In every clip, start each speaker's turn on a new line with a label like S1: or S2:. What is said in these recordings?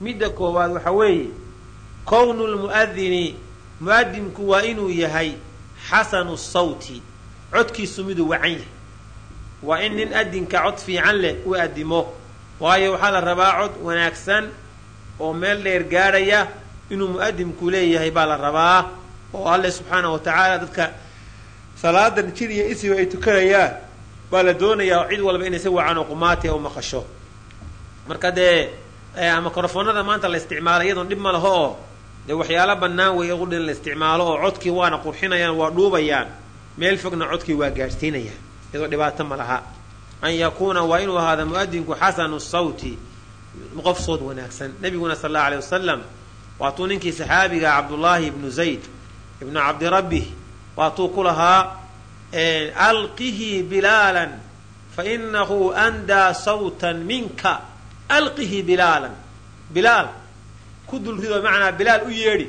S1: midda koowaad waxa weeye kownu lmu'adini mu'adinku waa inuu yahay xasanu sawti codkiisu miduu wacan yahay. Waa in nin adinka cod fiican leh u adimo waayo waxaa la rabaa cod wanaagsan oo meel dheer gaadhaya inuu mu'adimku leeyahay baa la rabaa oo alle subxaana wa tacaala dadka salaadan jir isiba ay tukanayaan baa la doonayaa cid walba inay si wacan oo qumaati u maqasho. Marka dee mikrofoonada maanta la isticmaala iyadoon dhib ma laho. Oo dee waxyaalo bannaan weeye qudhin la isticmaalo oo codkii waana qurxinayaan waa dhuubayaan. Meel fogna codkii waa gaadhsiinayaan iyadoo dhibaato ma laha. An yakuuna waa inuu ahaada mu'adinku xasanu sawti qof sood wanaagsan. Nabiguna sal allau alay wasalam waatuu ninkii saxaabiga cabdullaahi ibnu zayd ibnu cabdirabbi waatuu ku lahaa alqihi bilaalan fainahu andaa sawtan minka alqihi bilaalan. Bilaal. Ku dulrido macnaa bilaal u yeedhi.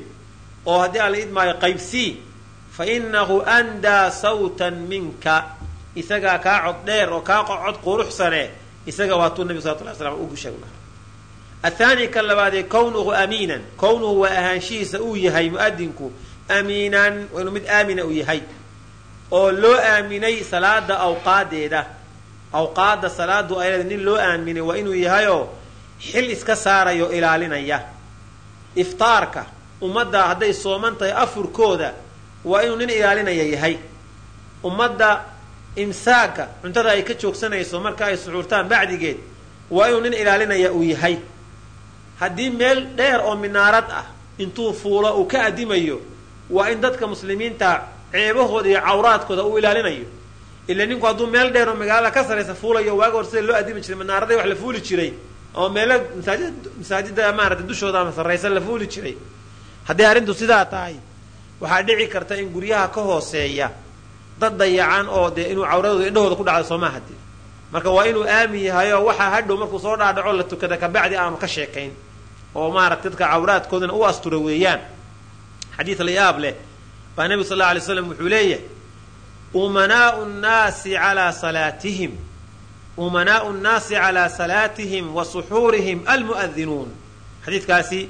S1: Oo haddii alla idmaayo qaybsii fainahu andaa sawtan minka. Isagaa kaa cod dheer oo kaa cod quruxsane isaga waatuu nabi sal ly slam ugu sheeg athaani ka labaadee kownuhu amiinan. Kownuhu waa ahaanshihiisa uu yahay mu'adinku amiinan waa inuu mid aamina uu yahay. Oo loo aaminay salaada awqaadeeda awqaadda salaadu ayada nin loo aaminay waa inuu yahayoo xil iska saarayo ilaalinaya. Iftaarka ummadda hadday sooman tahay afurkooda waa inuu nin ilaalinaya yahay. Ummadda imsaaka cuntada ay ka joogsanayso marka ay suxuurtaan bacdigeed waa inuu nin ilaalinaya uu yahay. Haddii meel dheer oo minaarad ah intuu fuulo uu ka adimayo waa in dadka muslimiinta ceebahooda iyo cawraadkooda uu ilaalinayo ila ninku hadduu meel dheer oo magaalada ka saraysa fuulayo waaga hor sida loo adimi jiray minaaraday wax la fuuli jiray oo meelo masaajid masaajida maarata dushooda ama sarraysa la fuuli jiray. Haddii arrintu sidaa tahay waxaa dhici karta in guryaha ka hooseeya dad dayacan oo dee inuu cawradooda indhahooda ku dhacdo sooma hadi marka waa inuu aamin yahay oo waxaa hadhow markuu soo dhaadhaco la tukada kabacdi aanu ka sheekayn oo maarata dadka cawraadkoodana u astura weeyaan. Xadiid la yaab leh. Baa nebigu sal alla alay slam wuxuu leeyahay umanaau nnaasi calaa salaatihim. Umanaau nnaasi calaa salaatihim wa suxuurihim almu'adinuun xadiidkaasi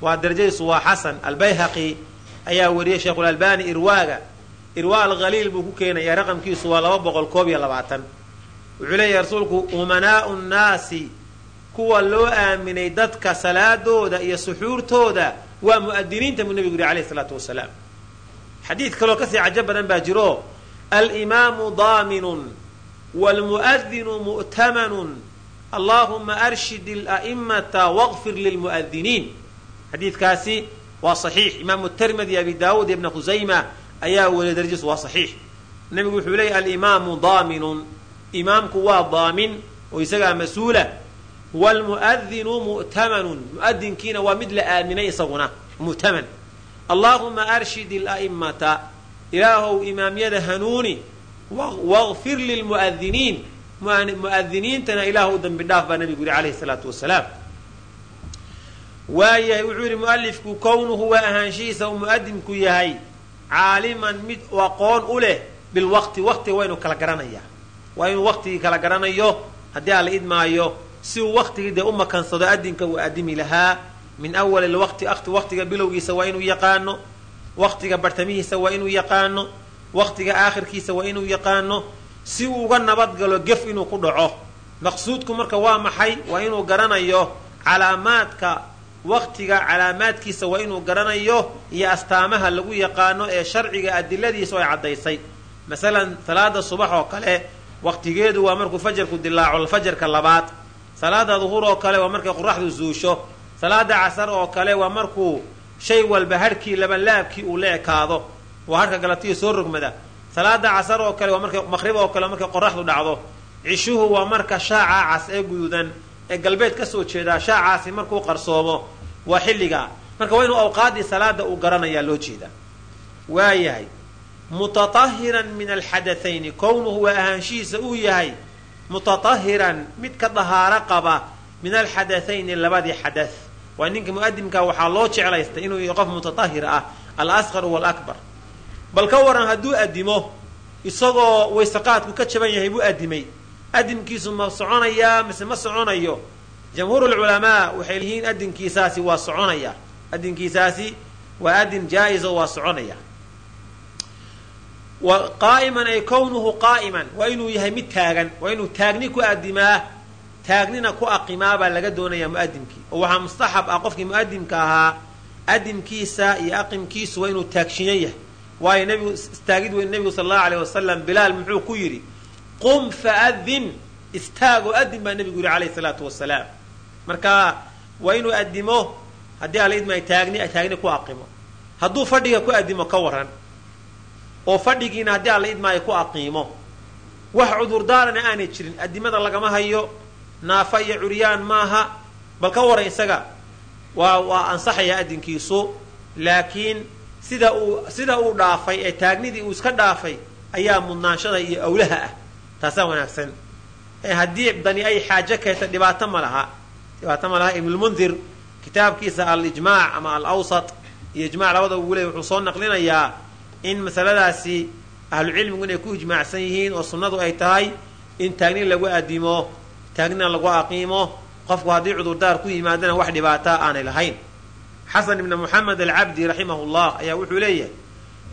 S1: waa darajadiisu waa xasan albayhaqi ayaa wariyay sheikhulalbani irwaaga. Irwa alkhaliil buu ku keenaya raqamkiisu waa laba boqol koob iyo labaatan. Wuxuu leeyahay rasuulku umanaau nnaasi kuwa loo aaminay dadka salaadooda iyo suxuurtooda waa mu'adiniinta buu nebigu yihi alayh isalaatu wasalaam. Xadiid kaloo ka sii cajo badan baa jiro alimaamu daaminun wlmu'adinu mu'tamanun allahuma arshid ila'imata waqfir lilmu'adiniin xadiidkaasi waa saxiix imaamu tirmidi abi daawuud ibna khusayma ayaa weliya darajadiisu waa saxiix nebigu wuxuu leeyay alimaamu daaminun imaamku waa daamin oo isagaa mas'uula wlmu'adinu mu'tamanun mu'adinkiina waa mid la aaminay isaguna mu'taman ila'imata ilaahow imaamyada hanuuni waqfir lilmu'adiniin mu'adiniintana ilaah u dambi dhaaf baa nabigu yihi alayhi salaatu wasalaam. Waayahay wuxuu yidhi mu'alifku kownuhu waa ahaanshihiisa uu mu'adinku yahay caaliman mid aqoon u leh bilwaqti waqtiga waa inuu kala garanayaa. Waa inuu waqtigii kala garanayo haddii aan idmaayo si uu waqtigii dee u makansado adinka uu adimi lahaa. Min awali lwaqti akti waqtiga bilowgiisa waa inuu yaqaano waqtiga bartamihiisa waa inuu yaqaano waqtiga aakhirkiisa waa inuu yaqaano si uu uga nabadgalo gef inuu ku dhaco. Maqsuudku marka waa maxay? Waa inuu garanayo calaamaadka waqtiga calaamaadkiisa waa inuu garanayo iyo astaamaha lagu yaqaano ee sharciga adiladiisa oo ay caddaysay. Masalan salaada subax oo kale waqtigeedu waa markuu fajarku dilaaco fajarka labaad. Salaada duhur oo kale waa markay qoraxdu zuusho. Salaada casar oo kale waa markuu shay walba harhkii labanlaabkii uu la ekaado waa harka galatiyo soo rogmada. Salaada casar oo kale waa markay maqrib oo kale markay qoraxdu dhacdo. Cishuhu waa marka shaaca cas ee guduudan ee galbeed ka soo jeedaa shaacaasi markuu qarsoomo waa xilligaa marka waa inuu awqaaddii salaada uu garanayaa loo jeedaa. Waayahay mutatahiran min alxadathayni kownuhu waa ahaanshihiisa uu yahay mutatahiran mid ka dahaaro qaba min alxadathayni labadii xadath waa ninka mu'adimka waxaa loo jeclaystay inuu yahay qof mutatahir ah alasqar walakbar bal ka waran hadduu adimo isagoo waysaqaadku ka jaban yahay buu adimay adimkiisu ma soconayaa mise ma soconayo. Jamhuur lculamaa waxay leeyihiin adinkiisaasi waa soconaya. Adinkiisaasi waa adin jaa-iso waa soconaya. Qaa'iman ay kownuhu qaa'iman. Waa inuu yahay mid taagan waa inuu taagni ku adimaa taagnina ku aqimaa baa laga doonayaa mu'adimkii oo waxaa mustaxab ah qofkii mu'adimka ahaa adimkiisa iyo aqimkiisu waa inuu taagshiyan yahay. Waayo nbigu istaagid weyn nebigu sal allahu aleyh wasalam bilaal muxuu ku yidhi qum faadin istaagoo adin baa nebigu yidhi calayhi salaatu wasalaam marka waa inuu adimo haddii alaidma taagni taagni ku aqimo. Hadduu fadhiga ku adimo ka waran oo fadhigiina haddii alla idmaayo ku aqiimo wax cudurdaarana aanay jirin adimada lagama hayo naafa iyo curyaan maaha bal ka waran isaga. Waa waa ansaxaya adinkiisu laakiin sida uu sida uu dhaafay ee taagnidii uu iska dhaafay ayaa mudnaanshada iyo awlaha ah. Taasaa wanaagsan. Haddii dani ay xaajo keenta dhibaato ma laha. Dhibaato ma laha. Ibnulmundir kitaabkiisa alijmaac ama alawsat iyo ijmac labada ugu leey wuxuu soo naqlinayaa in masaladaasi ahlucilmigu inay ku ijmaacsan yihiin oo sunnadu ay tahay in taagni lagu adimo taagnina lagu aqiimo qofku haddii cudurdaar ku yimaadana wax dhibaata aanay lahayn. Xasan ibna moxamed alcabdi raximahullah ayaa wuxuu leeyahay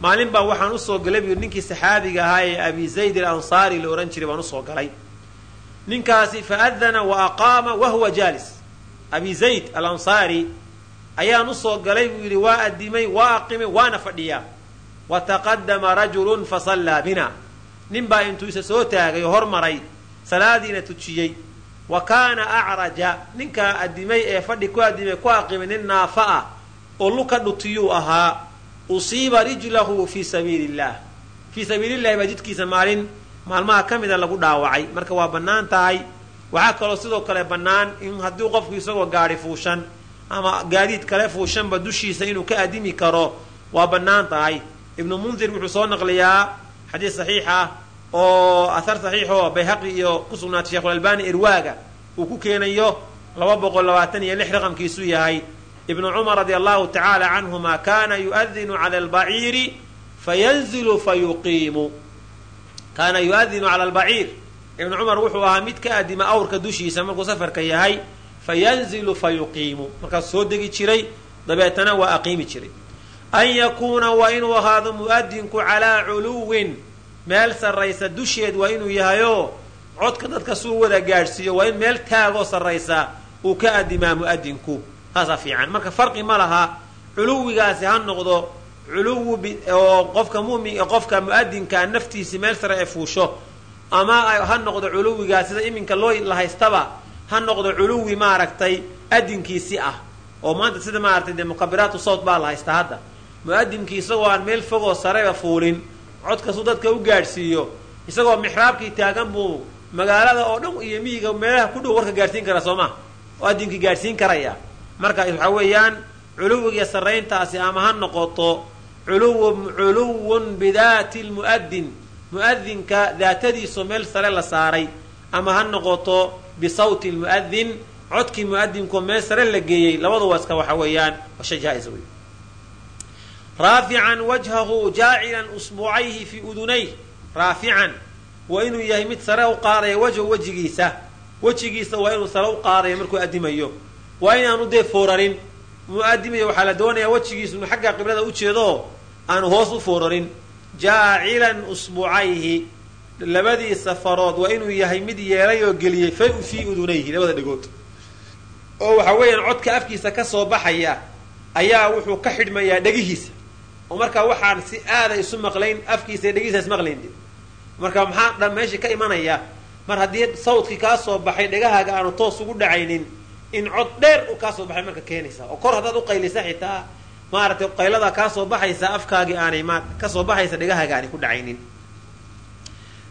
S1: maalin baa waxaan u soo galay buu ninkii saxaabiga ahaa ee abi zayd alansaari la odhan jiray baan u soo galay. Ninkaasi faadana wa aqaama wahuwa jaalis. Abi zayd alansaari ayaan u soo galay buu yidhi waa adimay waa aqimay waana fadhiyaa. Wa taqadama rajulun fasallaa bina. Nin baa intuu isa soo taagay oo hormaray salaadiina tujiyey wa kaana acraja ninkaa adimay ee fadhi ku adimay ku aqimay nin naafa ah oo luka dhutiyuu ahaa usiiba rijlahu fii sabiili illah fii sabiilillahi baa jidkiisa maalin maalmaha ka mida lagu dhaawacay. Marka waa bannaan tahay. Waxaa kaloo sidoo kale bannaan in haddii qofku isagoo gaadhi fuushan ama gaadiid kale fuushanba dushiisa inuu ka adimi karo waa bannaan tahay. Ibnu mundir wuxuu soo naqliyaa xadiis saxiix ah oo ahar saxiixoo bayhaqi iyo ku sugnaatay sheekhulalbani irwaaga uu ku keenayo laba boqol labaatan iyo lix raqamkiisu yahay. Ibnu cumar radi allahu tacaala canhuma kana yuadinu cala albaciiri fayanzilu fayuqiimu. Kaana yuadinu cala albaciir ibnu cumar wuxuu ahaa mid ka adima awrka dushiisa markuu safarka yahay fayanzilu fayuqiimu. Markaas soo degi jiray dabeetana waa aqiimi jiray. An yakuuna waa inuu ahaado mu'adinku calaa culuwin meel sarraysa dusheed waa inuu yahayoo codka dadka suu wada gaadhsiiyo waa in meel taagoo sarraysa uu ka adimaa mu'adinku taasaa fiican. Marka farqi ma laha culuwigaasi ha noqdo culuwi oo qofka mumin qofka mu'adinkaa naftiisi meel sare ee fuusho. Ama ha noqdo culuwigaas sida iminka loo la haystaba ha noqdo culuwi maaragtay adinkiisi ah. Oo maanta sida maaragtay dee mukabiraatu sawt baa la haystaa hadda. Mu'adinkii isagoo aan meel fogoo sareba fuulin codkasuu dadka u gaadhsiiyo isagoo mixraabkii taagan buu magaalada oo dhan iyo miyiga meelaha ku dhow warka gaadhsiin kara soo ma? Oo adinkii gaadhsiin karaya. Marka waxaa weeyaan culuwiga sarrayntaasi ama ha noqoto culuwun bidaati lmu'adin mu'adinka daatadiisu meel sare la saaray ama ha noqoto bisawti lmu'adin codkii mu'adinku meel sare la geeyey labaduba iska waxa weeyaan waa shay jaa-is wey raafican wajhahu jaacilan usbuucayhi fii udunayh. Raafican waa inuu yahay mid sare u qaadaya wajhu wejigiisa. Wejigiisa waa inuu sare u qaadaya markuu adimayo waa inaanu dee foorarin. Muadimayo waxaa la doonayaa wejigiisu inuu xagga qiblada u jeedo aanu hoos u foorarin. Jaacilan usbuucayhi labadiisa farood waa inuu yahay mid yeelay oo geliyey fii udunayhi labada dhegood oo waxa weeyaan codka afkiisa ka soo baxaya ayaa wuxuu ka xidhmayaa dhegihiisa oo markaa waxaan si aada isu maqlayn afkiisa iyo dhegihiisa ismaqlayn marka maxaa dhan meesha ka imanaya? Mar haddii sawdkii kaa soo baxay dhegahaaga aanu toos ugu dhacaynin in cod dheer u kaa soo baxay marka keenaysa oo kor haddaad uqaylisa xitaa maaragtay qaylada kaa soo baxaysa afkaagii aanay ma ka soo baxaysa dhegahaaga aanay ku dhacaynin.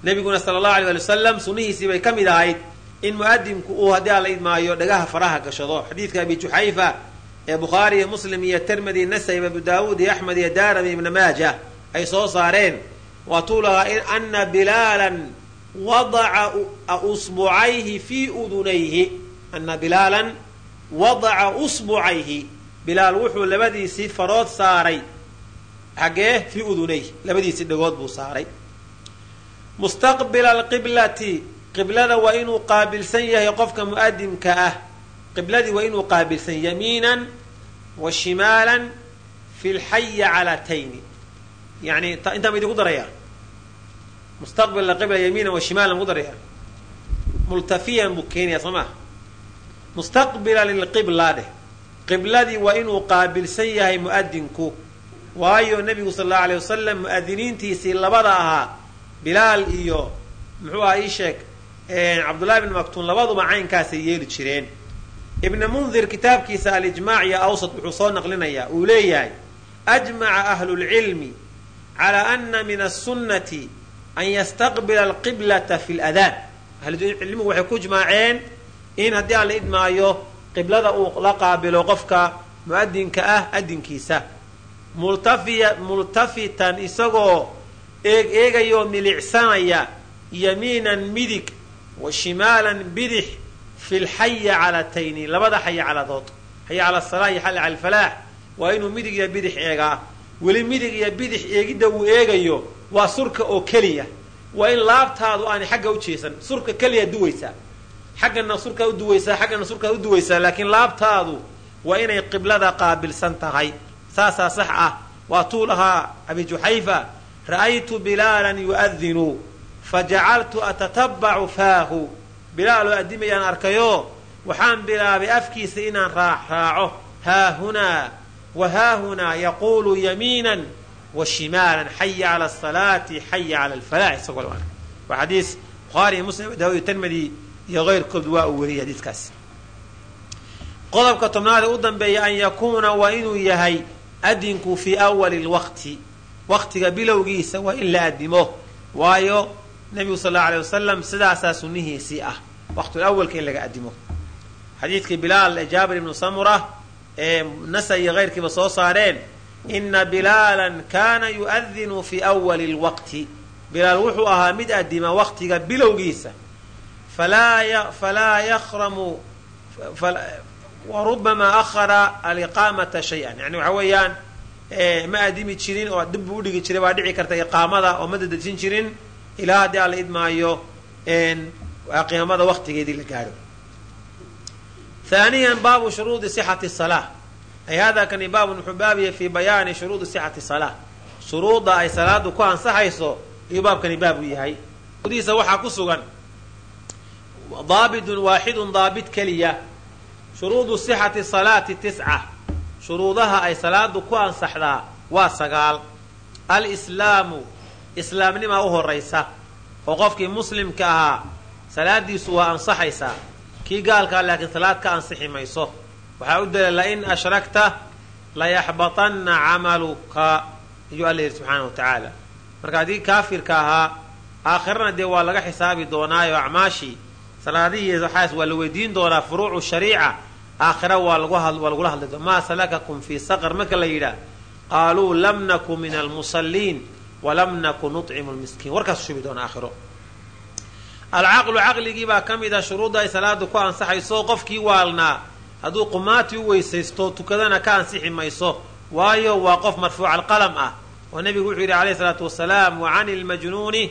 S1: Nabiguna sala allahu alay ali wasalam sunnihiisii bay ka mid ahayd in mu'adinku uu haddii aan idmaayo dhagaha faraha gashado. Xadiidka abi juxayfa ee bukhaari iyo muslim iyo termidi nasayb abu daawuud iyo axmed iyo daarami ibna maaja ay soo saareen. Waatuu lahaa ana bilaalan wadaca usbucayhi fii udunayhi. Ana bilaalan wadaca usbucayhi bilaal wuxuu labadiisii farood saaray. Xaggee fii udunayhi. Labadiisii dhagood buu saaray. Mustaqbila alqiblati. Qiblada waa inuu qaabilsan yahay qofka mu'adimka ah qibladii waa inuu qaabilsan yamiinan wa shimaalan fi lxayi calatayni yani intaa ma idinku daraya mustaqbil qibla yamiinan wa shimaalan ku daraya multafiyan buu keenaya soo maa mustaqbila lilqibla dheh. Qibladii waa inuu qaabilsan yahay mu'adinku waayo nebigu sal allau alay wasalam mu'adiniintiisii labada ahaa bilaal iyo muxuu aha ii sheeg cabdullahi bn maktuun labaduba caynkaasay yeeli jireen ibna mundir kitaabkiisa alijmaac iyo awsat wuxuu soo naqlinayaa uu leeyahay ajmaca ahlu lcilmi calaa ana min asunnati an yastaqbila alqiblata fi ladaan ahlucilmigu waxay ku ijmaaceen in haddii aan la idmaayo qiblada uu la qaabilo qofka mu'adinka ah adinkiisa. Multafitan isagoo eeg eegayoo milicsanaya yamiinan midig wa shimaalan bidix fi lxayi calatayni labada xayi caladood xayi cala asalaa iyo xalli cala alfalaax waa inuu midig iyo bidix eegaa weli midig iyo bidix eegidda uu eegayo waa surka oo keliya waa in laabtaadu aanay xagga u jeesan surka keliya duwaysaa xaggana surkaa u duwaysaa xaggana surkaa u duwaysaa laakiin laabtaadu waa inay qiblada qaabilsan tahay saasaa sax ah waa tuu lahaa abi juxayfa ra'aytu bilaalan yu'adinu fajacaltu atatabacu faahu bilaaloo addimayaan arkayo waxaan bilaabay afkiisa inaan raaco. Haahunaa wa haahunaa yaquulu yamiinan wa shimaalan xaya cala asalaati xaya cala alfalax isagoo waa xadiis bukhaari iyo muslim daawud tirmidi iyo keyrkood waa uu weriyay xadiiskaas. Qodobka tobnaad u dambeeya an yakuuna waa inuu yahay adinku fii awali lwaqti waqtiga bilowgiisa waa in la adimo waayo nebigu sal allau alay wasalam sidaasaa sunnihiisii ah waqtul awalka in laga adimo xadiidkii bilaal ee jaabir ibnu samura ee nasa iyo keyrkiiba soo saareen ina bilaalan kaana yu'adinu fii awali lwaqti. Bilaal wuxuu ahaa mid adima waqtiga bilowgiisa. Falaa yahramu warubama ahara aliqaamata shay-an. Yani waxa weeyaan ma adimi jirin oo dib buu udhigi jiray baa dhici karta iqaamada oo ma dadejin jirin ilaa haddii aan idmaayo qiyaamada waqtigeedii la gaadho. Haaniyan baabu shuruudi sixati salaa ay hada kani baabun wuxuu baabiya fii bayaani shuruudi sixati salaa shuruudda ay salaadu ku ansaxayso ayuu baabkani baab u yahay. Diisa waxaa ku sugan daabidun waaxidun daabit keliya. Shuruudu sixati salaati tisca. Shuruudaha ay salaadu ku ansaxdaa waa sagaal. Alislaamu islaamnimaa u horaysa oo qofkii muslimka ahaa salaadiisu waa ansaxaysaa kii gaalkaa laakiin salaad ka ansixi mayso. Waxaa u daliila lain ashrakta layaxbatanna camaluka ayuu alla yidhi subxaana wa tacaala. Marka haddii kaafirka ahaa aakhirana dee waa laga xisaabi doonaayo acmaashii salaadihii waxaas waa la weydiin doonaa furuucu shariica aakhira waa lagula hadli maa salakakum fii saqar marka la yidhaah qaaluu lam naku min almusalliin walam naku nucimu lmiskiin warkaas shubi doona aakhiro alcaqlu caqligii baa ka mid ah shuruudda ay salaadu ku ansaxayso qofkii waalnaa hadduu qumaatii u weysaysto tukadana ka ansixi mayso waayo waa qof marfuuc alqalam ah oo nebigu wuxuu yidhi alayh salaatu wasalaam wa cani lmajnuuni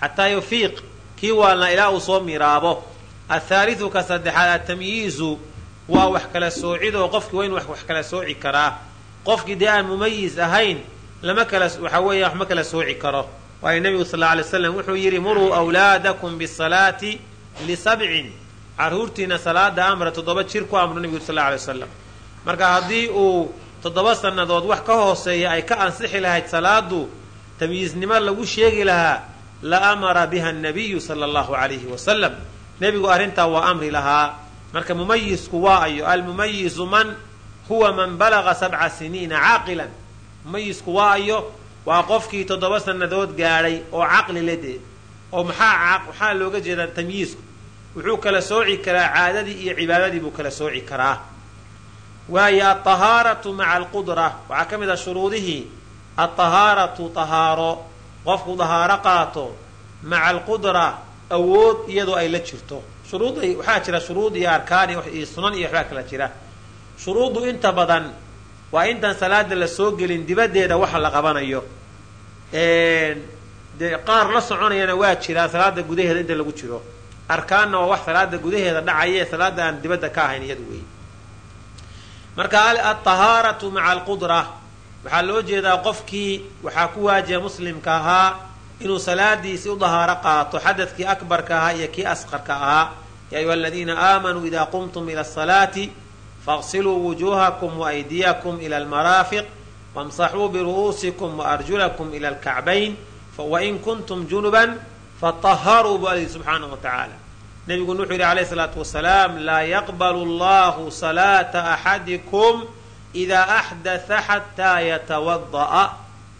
S1: xataa yufiiq kii waalnaa ilaa uu soo miraabo athaalidu ka saddexaad atamyiizu waa wax kala soocid oo qofkii waa in wax kala sooci karaa qofkii dee aan mumayis ahayn lama kala waxa weeya wax ma kala sooci karo. Waayo nebigu sal alla alay slam wuxuu yidhi muruu awlaadakum bisalaati lisabcin carruurtiina salaada amra toddoba jir ku amru nebigu sal alla alay wasalam marka haddii uu toddoba sannadood wax ka hooseeya ay ka ansixi lahayd salaadu tamyiisnimo lagu sheegi lahaa la amara biha annabiyu sala allahu calayhi wasalam nebigu arrintaa waa amri lahaa. Marka mumayisku waa ayo almumayizu man huwa man balaga sabca siniina caaqilan mumayisku waa ayo waa qofkii toddoba sannadood gaadhay oo caqli ledee oo maxaa maxaa looga jeedaa tamyiisku wuxuu kala sooci karaa caadadii iyo cibaadadii buu kala sooci karaa waayo alطahaaratu maca alqudra waxaa ka mid ah shuruudihii alطahaaratu طahaaro qofku dahaaro qaato maca alqudra awood iyadoo ay la jirto shuruuday waxaa jira shuruud iyo arkaan iyo sunan iyo waxbaa kala jira shuruuddu inta badan waa intaan salaada la soo gelin dibaddeeda waxa la qabanayo. Dee qaar la soconayana waa jiraa salaada gudaheeda inta lagu jiro. Arkaanna waa wax salaada gudaheeda dhacaya ee salaada aan dibadda ka ahayn iyadu weeye marka alطahaaratu maca alqudra. Waxaa loo jeedaa qofkii waxaa ku waajiba muslimka ahaa inuu salaadiisi u dahaaro qaato xadadkii akbarka ahaa iyo kii asqarka ahaa. Ya ayuha aladiina aamanuu ida qumtum ila asalaati faqsiluu wujuuhakum waaydiyakum ila almaraafiq wamsaxuu biru'uusikum waarjulakum ila alkacbayn wain kuntum junuban fataharuu bu alii subxaana wa tacaala nebiguna wuxuu yidhi alayh salaatu wasalaam laa yaqbalu allahu salaata axadikum idaa axdatha xataa yatawada'a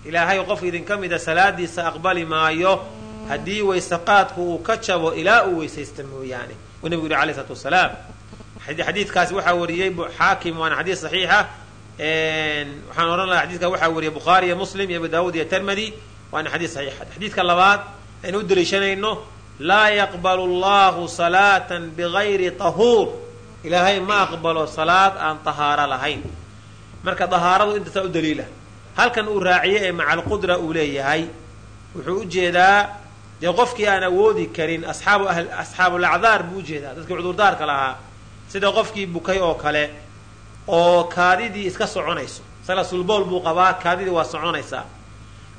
S1: ilaahay qof idinka mida salaadiisa aqbali maayo haddii waysaqaadku uu ka jabo ilaa uu weysaysta mooyaane uu nebigu yidhi alayh salaatu xadiidkaasi waxaa wariyey xaakim waana xadiid saxiixa. Waxaan odhan lahaa xadidka waxaa wariyey bukhaari iyo muslim iyo abu daawud iyo termadi waana xadiid saxiixa. Xadiidka labaad aynu u daliishanayno laa yaqbalu allahu salaatan bigayri tahuur. Ilaahay ma aqbalo salaad aan tahaaro lahayn. Marka dahaaradu intaasaa u daliila. Halkan uu raaciye ee maca alqudra uu leeyahay wuxuu u jeedaa dee qofkii aan awoodi karin asxaabu asxaabulacdaar buu u jeedaa dadkii cudurdaarka lahaa sida qofkii bukay oo kale oo kaadidii iska soconayso. Isaga sulbool buu qabaa kaadidii waa soconaysaa.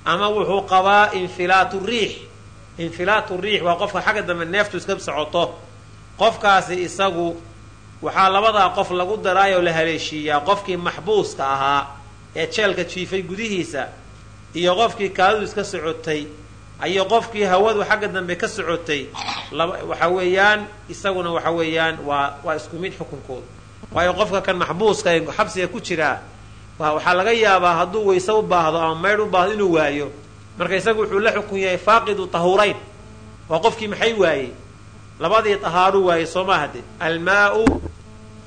S1: Ama wuxuu qabaa infilaatu riix. Infilaatu riix waa qofka xagga dambe neeftu iska socoto. Qofkaasi isagu waxaa labadaa qof lagu daraayoo la haleeshiiyaa qofkii maxbuuska ahaa ee jeelka jiifay gudihiisa iyo qofkii kaadidu iska socotay iyo qofkii hawadu xagga dambe ka socotay waxa weeyaan isaguna waxa weeyaan waa waa isku mid xukunkooda waayo qofka kan maxbuuska ee xabsiga ku jiraa waxaa laga yaabaa hadduu wayse u baahdo ama maydh u baahdo inuu waayo. Marka isagu wuxuu la xukun yahay faaqidu tahurayn waa qofkii maxay waayey? Labadii tahaaru waayey soo maaha de almaau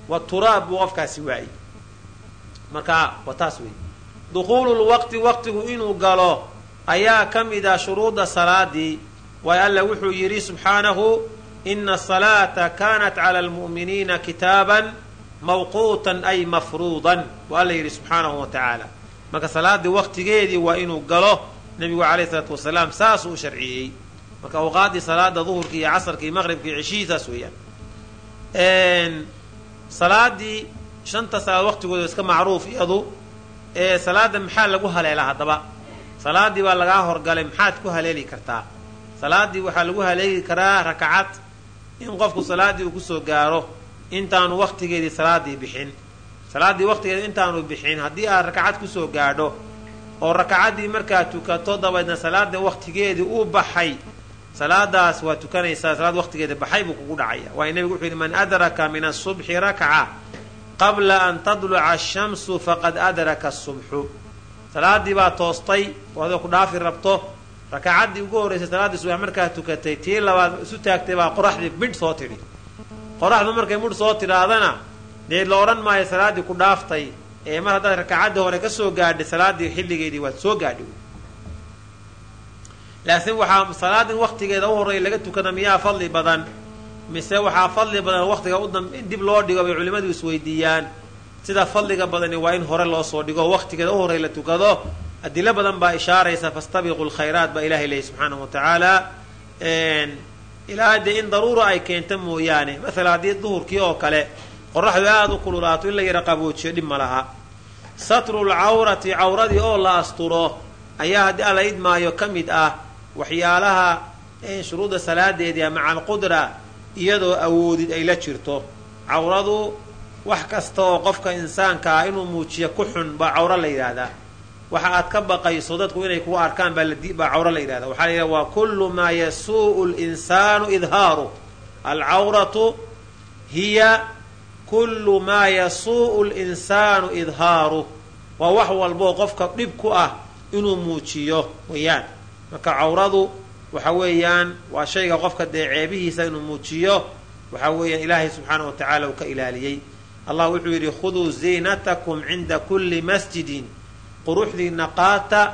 S1: waturaab buu qofkaasi waayey. Marka waa taas wey dukuulu lwaqti waqtigu inuu galo ayaa ka mid ah shuruudda salaadii. Waayo alla wuxuu yidhi subxaanahu ina asalaata kanat cala almu'miniina kitaaban mawquutan ay mafruudan. Buu alla yidhi subxaanahu wa tacaala. Marka salaaddii waqtigeedii waa inuu galo nebigu calayhi isalaatu wasalaam saasuu u sharciyeeyey marka awqaaddii salaada duhurkii iyo casarkii maqribkii ceshihii saas weeyaan salaadii shanta salaad waqtigooda iska macruuf iyadu ee maxaa lagu haleelaa haddaba salaaddii baa lagaa horgalay maxaad ku haleeli kartaa. Salaaddii waxaa lagu haleeli karaa rakacad in qofku salaaddii uu ku soo gaaro intaanu waqtigeedii salaaddii bixin. Salaaddii waqtigeeda intaanu bixin haddii aad rakacad ku soo gaadho oo rakacaddii markaad tukato dabaydna salaada waqtigeedii uu baxay. Salaadaas waa tukanaysaa salaad waqtigeeda baxay buu kugu dhacaya. Waayo nebigu wuxuu yidhi man adraka min asubxi rakca qabla an tadluca ashamsu faqad adraka asubxu salaaddii baa toostay oo adoo ku dhaafi rabto. Rakacaddii ugu horraysay salaaddii subax markaad tukatay tii labaad isu taagtay baa qoraxdii midh soo tidhi. Qoraxdu markay mudh soo tidhaahdana dee la odhan maayo salaaddii ku dhaaftay. Ee mar haddaad rakacaddii hore ka soo gaadhay salaaddii xilligeedii waad soo gaadhay laakiin waxaa salaadin waqtigeeda u horreeya laga tukada miyaa fadli badan. Mise waxaa fadli badan waqtiga in dib loo dhigo bay culimmadu isweydiiyaan sida fadliga badani waa in hore loo soo dhigo waqtigeeda u horreey la tukado adilo badan baa ishaaraysa fastabiqu lkhayraat baa ilahay leeyay subxaanahu wa tacaala. Ilaa dee in daruura ay keento mooyaane maala haddii duhurkii oo kale qoraxdu aada u kululaato in la yara qaboojiyo dhib ma laha. Satru lcawrati cawradii oo la asturo ayaa haddii alla idmaayo ka mid ah waxyaalaha shuruudda salaadeedii maca alqudra iyadoo awoodid ay la jirto. Cawradu wax kasta oo qofka insaanka ah inuu muujiyo ku xun baa cawro la yidhaahdaa. Waxa aad ka baqayso dadku inay kugu arkaan baa cawro la yidhahda waxaa la yidhahda waa kullu maa yasuu'u linsaanu idhaaru alcawratu hiya kullu maa yasuu'u linsaanu idhaaru waa wax walboo qofka dhib ku ah inuu muujiyo weeyaan. Marka cawradu waxa weeyaan waa shayga qofka dee ceebihiisa inuu muujiyo waxa weeyaan ilaahay subxaana wa tacaala uu ka ilaaliyey allah wuxuu yidhi khuduu ziinatakum cinda kulli masjidin. Quruxdiina qaata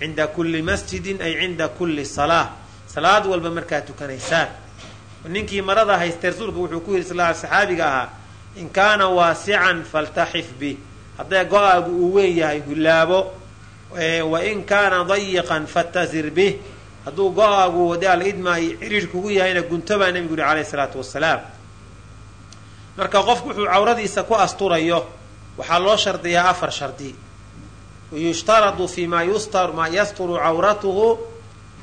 S1: cinda kulli masjidin ay cinda kulli salaa salaad walba markaad tukanaysaan. Ninkii marada haystay rasuulka wuxuu ku yidhi sal saxaabiga ahaa in kaana waasican faltaxif bih hadday go'aagu uu weyn yahay hullaabo wain kaana dayiqan fatazir bih. Hadduu go'aagu haddii ala idmaayo ciriir kugu yahayna gunto baa nebigu yihi calayhi salaatu wasalaam marka qofku wuxuu cawradiisa ku asturayo waxaa loo shardiyaa afar shardi. Yushtaradu fi yustar maa yasturu cawratuhu.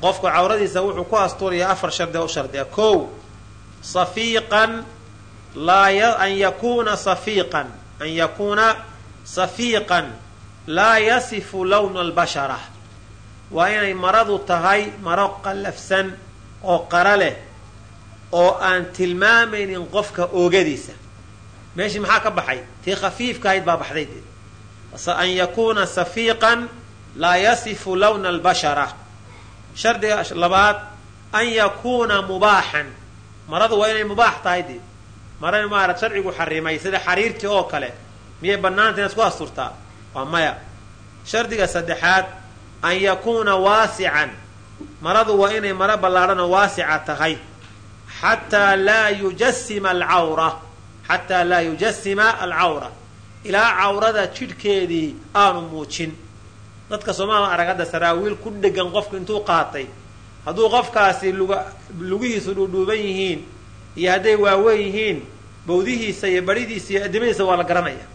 S1: Qofku cawradiisa wuxuu ku asturayaa afar shardi u shardiya kow safiiqan an yakuuna safiiqan an yakuuna safiiqan laa yasifu lawna albashara. Waa inay maradu tahay maro qallafsan oo qara leh oo aan tilmaamaynin qofka oogadiisa meeshii maxaa ka baxay? Tii khafiifka ahayd baa baxday dee. An yakuuna safiiqan laa yasifu lawna albashara. Shardiga labaad an yakuuna mubaaxan. Maradu waa inay mubaax tahay dee. Mara maarad sharcigu xarimay sida xariirtii oo kale. Miyay bannaanta inaad asturtaa? Waa maya. Shardiga saddexaad an yakuuna waasican. Maradu waa inay maro ballaadhanoo waasica tahay. Xataa laa yujasima alcawra xataa laa yujasima alcawra ilaa cawrada jidhkeedii aanu muujin dadka soomaalia arag hadda saraawiil ku dhegan qofku intuu qaatay hadduu qofkaasi lugihiisu dhuudhuuban yihiin iyo hadday waaweyn yihiin bawdihiisa iyo baridiisa iyo addimadiisa waa la garanaya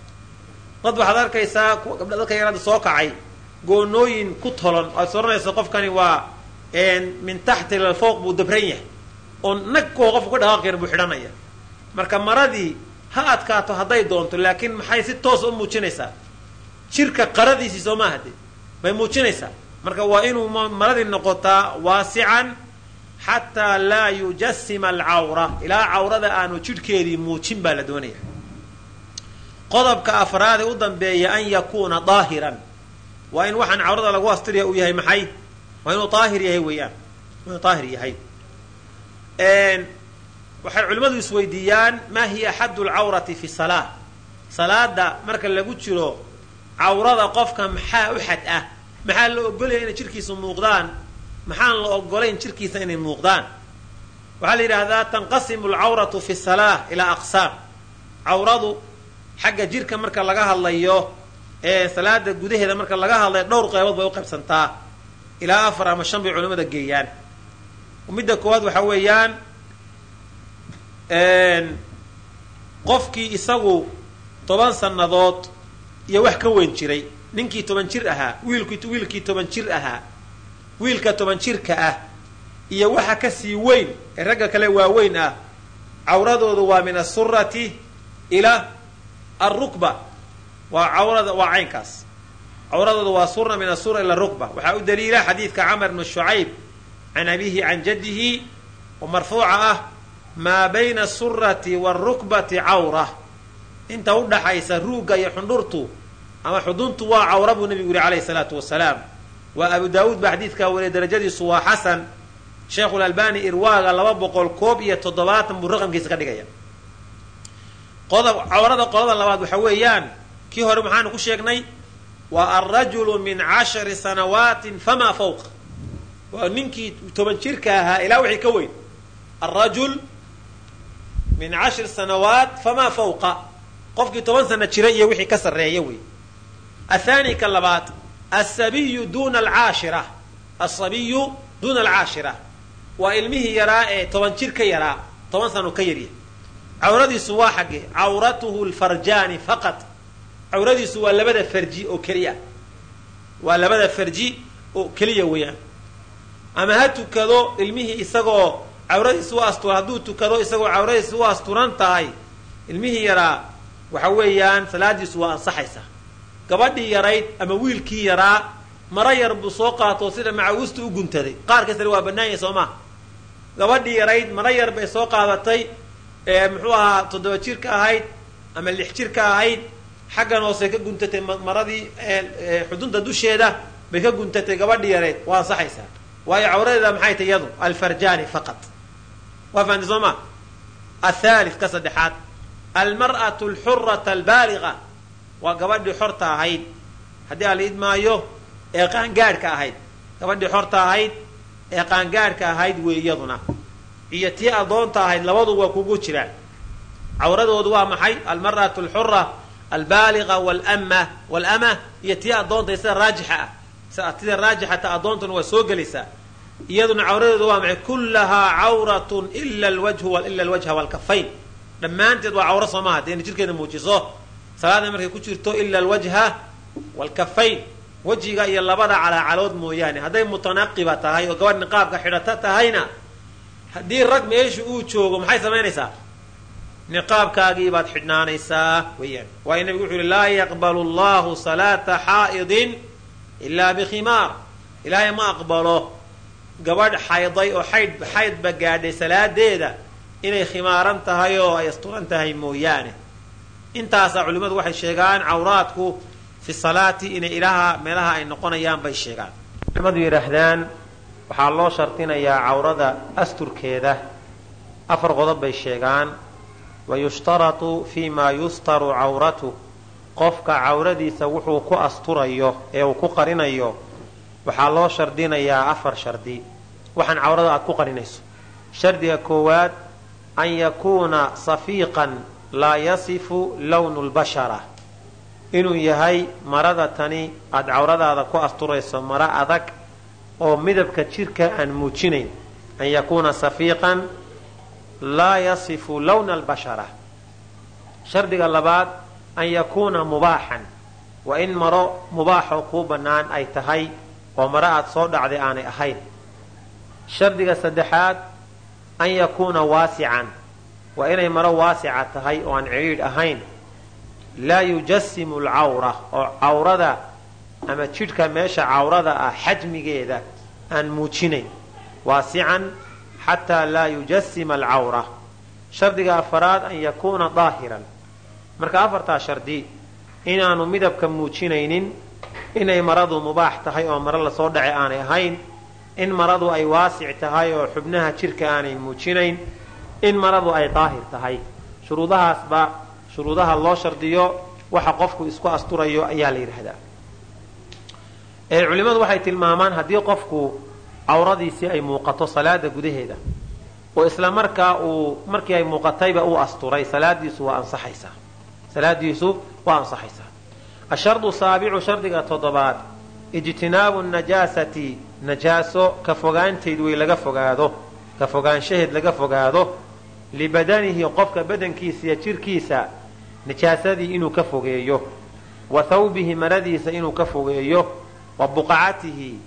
S1: dad waxaad arkaysaa dadka yarada soo kacay goonooyin ku tolon aad soranaysa qofkani waa min taxti ila fowq buu dabran yahay oo nag kuwa qofku ka dhaqaaqeen buu xidhanaya marka maradii ha adkaato hadday doonto laakiin maxay si toosa u muujinaysaa? Jirka qaradiisii soo maaha de bay muujinaysaa. Marka waa inuu maradii noqotaa waasican xataa laa yujasima alcawra. Ilaa cawrada aanu jidhkeedii muujin baa la doonaya. Qodobka afraad ee u dambeeya an yakuuna daahiran. Waa in waxaan cawrada lagu astiriya uu yahay maxay? Waa inuu daahir yahay weeyaan. Inuu daahir yahay waxay culimmadu isweydiiyaan maa hiya xaddu lcawrati fi salaa salaada marka lagu jiro cawrada qofka maxaa u xad ah? Maxaa la ogolaya inay jirkiisa muuqdaan? Maxaan la ogolayn jirkiisa inay muuqdaan? Waxaa la yidhaahdaa tanqasimu alcawratu fi salaa ilaa aqsaam. Cawradu xagga jirka marka laga hadlayo ee salaada gudaheeda marka laga hadlayo dhowr qeybood bay u qaybsantaa. Ilaa afar ama shan bay culimmada geeyaan. Midda koowaad waxaa weeyaan qofkii isagu toban sannadood iyo wax ka weyn jiray. Ninkii toban jir ahaa wiilk wiilkii toban jir ahaa wiilka toban jirka ah iyo waxa ka sii weyn ee ragga kale waaweyn ah cawradoodu waa min asurati ila arukba waa cawrada waa caynkaas. Cawradoodu waa sura min asura ila rukba waxaa u daliila xadiidka camr bn shucayb can abihi can jaddihi oo marfuuca ah maa bayna asurati waarukbati cawra. Inta udhaxaysa ruugga iyo xundhurtu ama xuduntu waa cawra buu nabigu yihi calayhi salaatu wasalaam. Waa abu daawuud baa xadiidkaa wariya darajadiisu waa xasan. Sheikhulalbani irwaaga laba boqol koob iyo toddobaatan buu raqamkiisa ka dhigaya. Qodob cawrada qolada labaad waxa weeyaan kii hore maxaanu ku sheegnay waa alrajulu min cashari sanawaatin famaa fawqa waa ninkii toban jirka ahaa ilaa wixii ka weyn. Alrajul min cashri sanawaat famaa fawqa. Qofkii toban sana jira iyo wixii ka sarreeya wey. Athani ka labaad asabiyu duna alcaashira. Asabiyu duuna alcaashira. Waa ilmihii yaraa ee toban jir ka yaraa toban sano ka yarya cawradiisu waa xagge cawratuhu lfarjaani faqad cawradiisu waa labada farji oo keliya. Waa labada farji oo keliya weeyaan. Ama ha tukado ilmihii isagoo cawradiisi u asturan hadduu tukado isagoo cawradiisi u asturan tahay ilmihii yaraa waxa weeyaan salaadiisu waa ansaxaysa. Gabadhii yarayd ama wiilkii yaraa maro yar buu soo qaato sida macawusta u guntaday. Qaar kastana waa bannaan yahay soo maha gabadhii yarayd maro yar bay soo qaadatay muxuu ahaa toddoba jirka ahayd ama lix jirka ahayd xaggan hoose ka guntatay maradii xudunta dusheeda bay ka guntatay gabadhii yarayd waa ansaxaysaa waayo cawradeeda maxay tahy iyadu? Alfarjaani faqad waa fahamtay soo ma? Athalith ka saddexaad. Almar'atu alxurata albaaliga. Waa gabadhii xorta ahayd. Haddii aan la idmaayo ee qaangaadhka ahayd. Gabadhii xorta ahayd ee qaangaadhka ahayd wey iyaduna iyo tii adoonta ahayd labadu waa kugu jiraan cawradoodu waa maxay? Almar'atu alxura albaaliga walama walama iyo tii adoonta sida raajixa. Ah sida raajixata adoontuna waa soo gelaysaa iyaduna cawradeedu waa maxay? kullahaa cawratun ila alwajha walkafayn dhammaanteed waa cawro soo maaha dee jirkeeda muujiso. Salaada markay ku jirto ila alwajha walkafayn wejiga iyo labada calaacalood mooyaane. Hadday mutanaqiba tahay oo gabadh niqaabka xidhato tahayna haddii rag meesha uu joogo maxay samaynaysaa? Niqaabkaagii baad xidhnaanaysaa weeyaan. Waayo nabigu wuxuu yihi laa yaqbalu allahu salaata xaa'idin ilaa bikhimaar ilaahay ma aqbalo gabadh xayday oo xayd xaydba gaadhay salaadeeda inay khimaaran tahay oo ay asturan tahay mooyaane. Intaasaa culimmadu waxay sheegaan cawraadku fi salaati inay ilaha meelaha ay noqonayaan bay sheegaan. Culimmadu yidhaahdaan waxaa loo shardinayaa cawrada asturkeeda. Afar qodob bay sheegaan. Wa yushtaratu fi ma yustaru cawratu. Qofka cawradiisa wuxuu ku asturayo ee uu ku qarinayo waxaa loo shardinayaa afar shardi. Waxaan cawrada aad ku qarinayso. Shardiga koowaad an yakuuna safiiqan laa yasifu lownu lbashara inuu yahay marada tani aad cawradaada ku asturayso maro adag oo midabka jirka aan muujinayn. An yakuuna safiiqan laa yasifu lowna albashara shardiga labaad an yakuuna mubaaxan. Waa in maro mubaaxoo kuu bannaan ay tahay oo maro aad soo dhacday aanay ahayn. Shardiga saddexaad an yakuuna waasican. Waa inay maro waasica tahay oo aan cidhiidh ahayn. Laa yujasimu alcawra oo cawrada ama jidhka meesha cawrada ah xajmigeeda aan muujinayn waasican xataa laa yujasima alcawra. Shardiga afaraad an yakuuna daahiran. Marka afartaa shardi inaanu midabka muujinaynin inay maradu mubaax tahay oo maro la soo dhacay aanay ahayn in maradu ay waasic tahay oo xubnaha jidhka aanay muujinayn in maradu ay daahir tahay. Shuruudahaasba shuruudaha loo shardiyo waxa qofku isku asturayo ayaa la yidhaahdaa. Culimmadu waxay tilmaamaan haddii qofku cawradiisii ay muuqato salaada gudaheeda oo isla markaa uu markii ay muuqatayba uu asturay salaadiisu waa ansaxaysaa. Salaadiisu waa ansaxaysaa ashardu saabicu shardiga toddobaad ijtinaabu najaasati najaaso ka fogaanteed wey laga fogaado ka fogaanshaheed laga fogaado libadanihi qofka badankiisa iyo jirkiisa najaasadii inuu ka fogeeyo wa thawbihi maradiisa inuu ka fogeeyo wa buqacatihi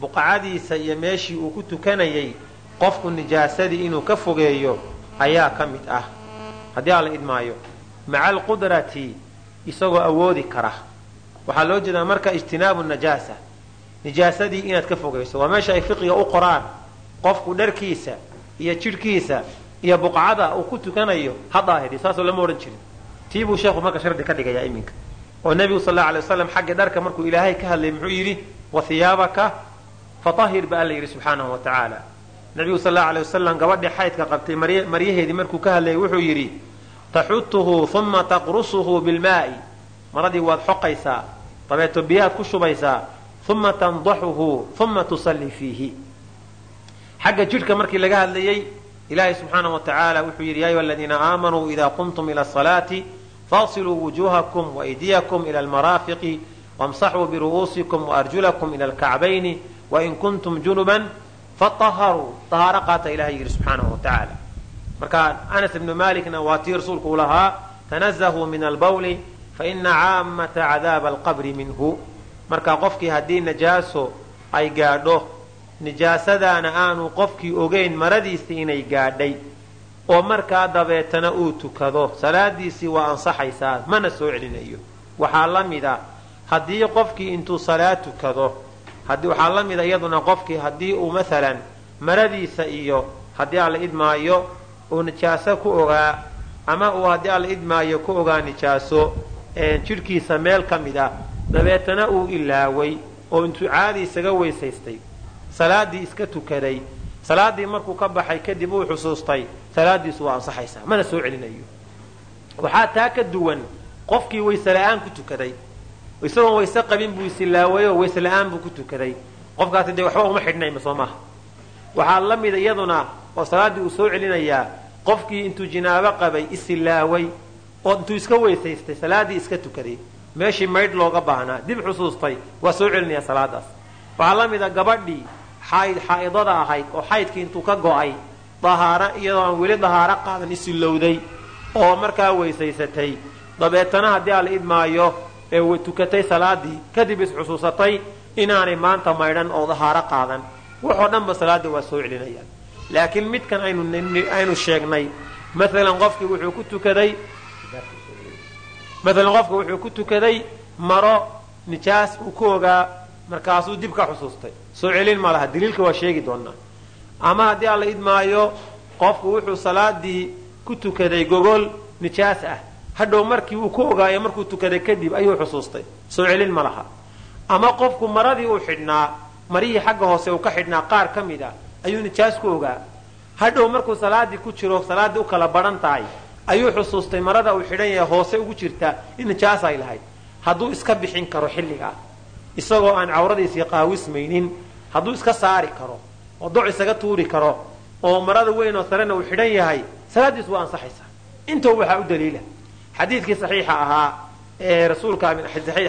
S1: buqacadiisa iyo meeshii uu ku tukanayay qofku nijaasadii inuu ka fogeeyo ayaa ka mid ah haddii aan la idmaayo maca alqudrati isagoo awoodi kara. Waxaa loo jeedaa marka ijtinaabu najaasa. Nijaasadii inaad ka fogayso. Waa meesha ay fiqiga u qoraan. Qofku dharkiisa iyo jidhkiisa iyo buqcada uu ku tukanayo ha daahiri saasoo lama odhan jirin. Tii buu sheekhu marka shardi ka dhigayaa iminka. Oo nebigu sal alla alay waslam xagga dharka markuu ilaahay ka hadlayay muxuu yidhi wa hiyaabaka fatahir ba alla yidhi subxaanahu wa tacaala nebigu sal alla alay wasalam gabadhii xaydka qabtay maryaheedii markuu ka hadlayay wuxuu yidhi taxutuhu uma taqrusuhu bilmaa'i. Maradii waad xoqaysaa dabeeto biyaad ku shubaysaa uma tandaxuhu uma tusallii fiihi. Xagga jidhka markii laga hadlayey ilaahay subxaana wa tacaala wuxuu yidhi ya ayuha aladiina aamanuu ida qumtum ila asalaati faqsiluu wujuhakum waaydiyakum ila almaraafiqi wamsaxuu biru'uusikum waarjulakum ila alkacbayni wain kuntum junuban fataharuu tahaaro qaata ilahay yidhi subxaanahu wa tacaala marka anas ibnu malikna waa tii rasuulku u lahaa tanazahuu min albawli faina caamata cadaaba alqabri minhu. Marka qofkii haddii najaaso ay gaadho nijaasadaana aanu qofkii ogeyn maradiisii inay gaadhay oo markaa dabeetana uu tukado salaadiisii waa ansaxaysaa mana soo celinayo. Waxaa la mida haddii qofkii intuu salaad tukado waxaa la mida iyaduna qofkii haddii uu maalan maradiisa iyo haddii aan la idmaayo uu nijaaso ku ogaa ama uu haddii aan la idmaayo ku ogaa nijaaso jidhkiisa meel ka mid a dabeetana uu ilaaway oo intuu isaga weysaystay salaadii iska tukaday salaadii markuu ka baxay kadib uu xusuustay salaadiisu waa ansaxaysaa mana soo celinayo. Waxaa taa ka duwan qofkii wayse la'aan ku tukaday isagoon wayse qabin buu isilaawayoo wayse la'aan buu ku tukaday qofkaasi dee waxba uma xidhnayma soo maaha. Waxaa la mida iyaduna oo salaaddii uu soo celinayaa qofkii intuu jinaabo qabay isilaaway oo intuu iska weysaystay salaaddii iska tukaday meeshii maydh looga baahnaa dib xusuustay waa soo celinayaa salaadaas. Waxaa la mida gabadhii xaaid xaa'idada ahayd oo xaydkii intuu ka go'ay dahaaro iyadoo aan weli dahaaro qaadan isilowday oo markaa weysaysatay. Dabeetana haddii aan la idmaayo ee tukatay salaadii kadib isxusuusatay inaanay maanta maydhan oo dahaaro qaadan. Waxoo dhanba salaada waa soo celinayaan laakiin midkan aynu sheegnay maalan qofkii wuxuu ku tukaday maalan qofka wuxuu ku tukaday maro nijaas uu ku ogaa markaasuu dib ka xusuustay. Soo celin ma laha daliilka waa sheegi doonaa ama haddii aan la idmaayo qofku wuxuu salaadii ku tukaday gogol nijaas ah. Hadhow markii uu ku ogaayo markuu tukaday kadib ayuu xusuustay. Soo celin ma laha. Ama qofku maradii uu xidhnaa marihii xagga hoose uu ka xidhnaa qaar ka mid a ayuu nijaas ku ogaa. Hadhow markuu salaadii ku jiro salaaddii u kala badhan tahay ayuu xusuustay marada uu xidhan yahay hoose ugu jirta in nijaas ay lahayd. Hadduu iska bixin karo xilligaa isagoo aan cawradiisii qaawismaynin hadduu iska saari karo oo doc isaga tuuri karo oo marada weyn oo sarena uu xidhan yahay salaaddiisu waa ansaxaysaa intoo waxaa u daliila. Xadiidkii saxiixa ahaa ee rasuulka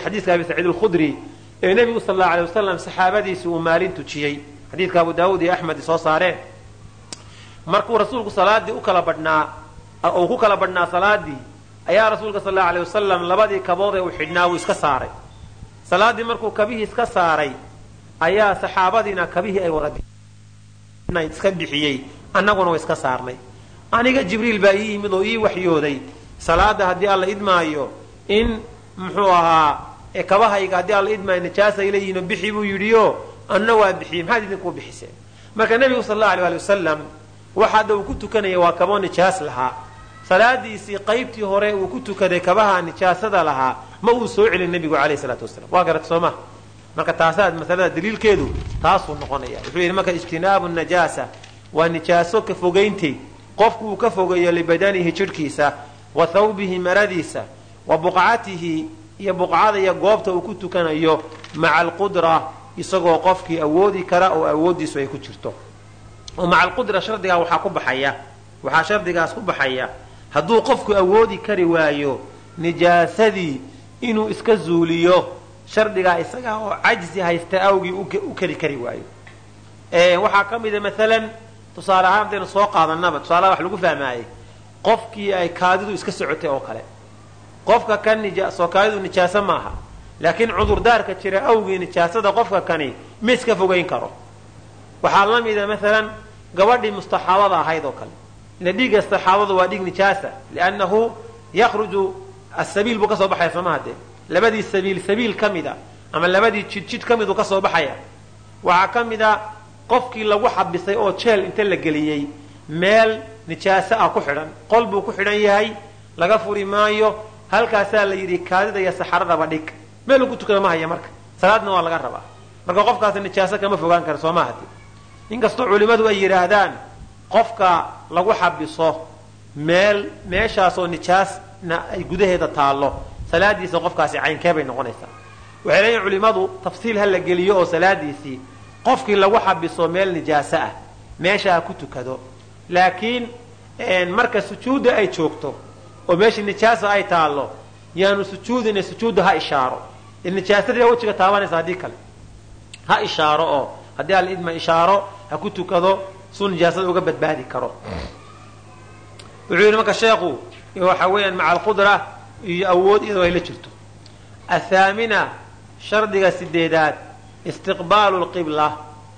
S1: xadiiska abi saciid alkhudri ee nebigu sal allau alay wasalam saxaabadiisii uu maalin tujiyey xadiidka abu daawuud iyo axmed soo saareen. Markuu rasuulku salaadii u kala badhnaa uu ku kala badhnaa salaadii ayaa rasuulka sal allau alay wasalam labadii kabood ee uu xidhnaa uu iska saaray. Salaaddii markuu kabihii iska saaray ayaa saxaabadiina kabihii ay wada iska bixiyey annaguna wa iska saarnay. Aniga jibriil baa ii yimid oo ii waxyooday salaada haddii alla idmaayo in muxuu ahaa kabahayga haddii alla idmaayo nijaasay leeyihiin bixi buu yidhiyo anna waa bixiyey maxaad idinkuu bixiseen? Marka nebigu sal allau alay ali wasalam waxa hadda uu ku tukanaya waa kaboo nijaas lahaa. Salaadiisii qaybtii hore uu ku tukaday kabaha nijaasada lahaa ma uu soo celin nebigu alayh salaatu wasalam waa garata soo ma? Marka taasaad masalada daliilkeedu taasuu noqonaya wuxuu yidhi marka ijtinaabu najaasa waa nijaaso ka fogaynteed qofku uu ka fogeeyo libadanihi jidhkiisa wa thawbihi maradiisa wa buqcatihi iyo buqcada iyo goobta uu ku tukanayo maca alqudra isagoo qofkii awoodi kara oo awooddiisu ay ku jirto. oo maca alqudra shardigaa waxaa ku baxaya waxaa shardigaas ku baxaya hadduu qofku awoodi kari waayo nijaasadii inuu iska zuuliyo shardigaa isagaa oo cajzi haysta awgii u keri kari waayo. Waxaa ka mida maalan tusaale ahaan hadaynu soo qaadanaba tusaalaha wax lagu fahmaayey qofkii ay kaadidu iska socotay oo kale. Qofka kan soo kaadidu nijaaso maaha laakiin cudurdaarka jira awgii nijaasada qofka kani ma iska fogayn karo. Waxaa la mida maalan gabadhii mustaxaabada ahayd oo kale. Ila dhiigga istaxaabadu waa dhiig nijaasa liannahu yakhruju asabiil buu ka soo baxaya sooma hadee labadii sabiil sabiil ka mida ama labadii jid jid ka miduu ka soo baxaya. Waxaa ka mida qofkii lagu xabisay oo jeel inta la geliyey meel nijaaso ah ku xidhan qol buu ku xidhan yahay laga furi maayo halkaasaa la yidhi kaadida iyo saxaradaba dhig meel ku tukada ma haya marka. Salaadna waa laga rabaa. Marka qofkaas nijaaso kama fogaan kara sooma hadi inkastoo culimmadu ay yidhaahdaan qofka lagu xabiso meel meeshaasoo nijaasna ay gudaheeda taallo salaadiisa qofkaasi caynkee bay noqonaysaa. Waxay leeyihiin culimmadu tafsiil ha la geliyo oo salaadiisii qofkii lagu xabiso meel nijaaso ah meesha ha ku tukado. Laakiin marka sujuudda ay joogto oo meeshii nijaasa ay taallo yaanu sujuudina sujuudda ha ishaaro nijaasadii baa wejiga taabanaysa haddii kale. Ha ishaaro oo haddii alidma ishaaro ha ku tukado suu nijaasada uga badbaadi karo. Wuxuu yidhi marka sheekhu waxa weeyaan maca alqudra iyo awood iyadoo ay la jirto. Athaamina shardiga sideedaad istiqbaalu lqibla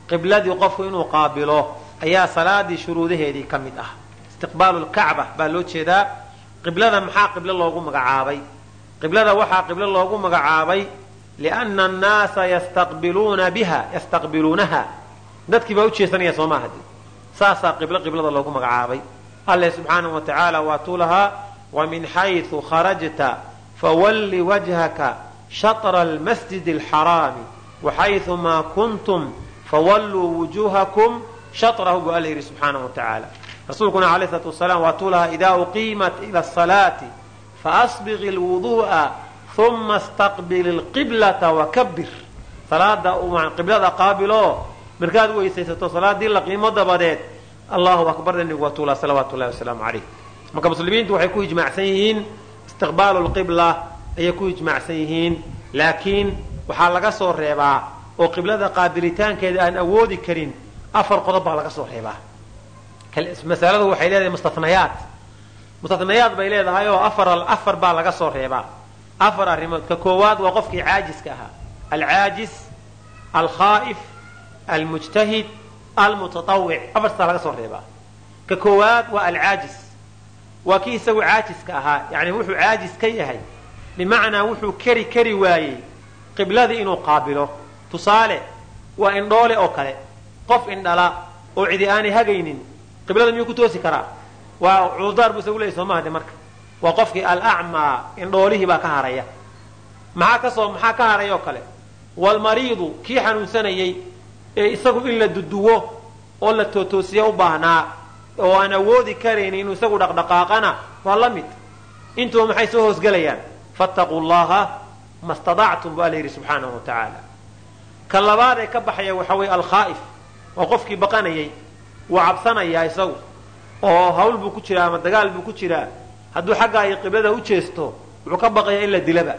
S1: qibladii qofku inuu qaabilo ayaa salaadii shuruudaheedii ka mid ah. Istiqbaalu lkacba baa loo jeedaa. Qiblada maxaa qiblo loogu magacaabay qiblada waxaa qiblo loogu magacaabay liana annaasa yastaqbiluuna biha yastaqbiluunaha. Dadkii baa u jeesanaya soo maaha de saasaa qiblo qiblada loogu magacaabay. Alle subxaanahu wa tacaala waatuu lahaa wa min xaysu kharajta fawalli wajhaka shatra almasjid alxaraami waxaysu maa kuntum fawalluu wujuhakum shatrahu buu alla yidhi subxaanahu wa tacaala. Rasuulkuna alayh salaatu wasalaam waatuu lahaa idaa uqiimat ila asalaati faasbiq ilwudu'a uma istaqbil ilqiblata wakabir salaada qiblada qaabilo markaad weysaysato salaadii la qiimo dabadeed allahu akbar nabigu waa tuulaa salawaatu llahi wasalaamu calayh marka muslimiintu waxay ku ijmaacsan yihiin istiqbaalu lqibla ayay ku ijmaacsan yihiin laakiin waxaa laga soo reebaa oo qiblada qaabilitaankeeda aan awoodi karin afar qodob baa laga soo reebaa masaladu waxay leedahay mustanayaat mustanayaad bay leedahay oo afar afar baa laga soo reebaa. Afar arrimood. Ka koowaad waa qofkii caajiska ahaa. Alcaajis alkhaa'if almujtahid almutatawic. Afartaa laga soo reebaa. Ka koowaad waa alcaajis. Waa kii isagu caajiska ahaa. Yani wuxuu caajis ka yahay bimacnaa wuxuu keri kari waayey qibladii inuu qaabilo. Tusaale waa indhoole oo kale. Qof indhala oo cidi aanay hagaynin qiblada miyuu ku toosi karaa waa cudurdaar buu isagu leeyay soo mahade marka. Waa qofkii alacmaa indhoolihii baa ka haraya. Maxaa ka soo maxaa ka haraya oo kale? Walmariidu kii xanuunsanayey ee isagu in la duduwo oo la tootoosiya u baahnaa oo aan awoodi karaynin inuu isagu dhaqdhaqaaqana waa la mid. Intuba maxay soo hoosgelayaan fattaquu llaha ma stadactum bu alla yidhi subxaanahu wa tacaala. Ka labaad ee ka baxaya waxa weye alkhaa'if waa qofkii baqanayay wuu cabsanayaa isagu oo hawl buu ku jiraa ama dagaal buu ku jiraa hadduu xaggaa iyo qiblada u jeesto wuxuu ka baqayaa in la dilaba.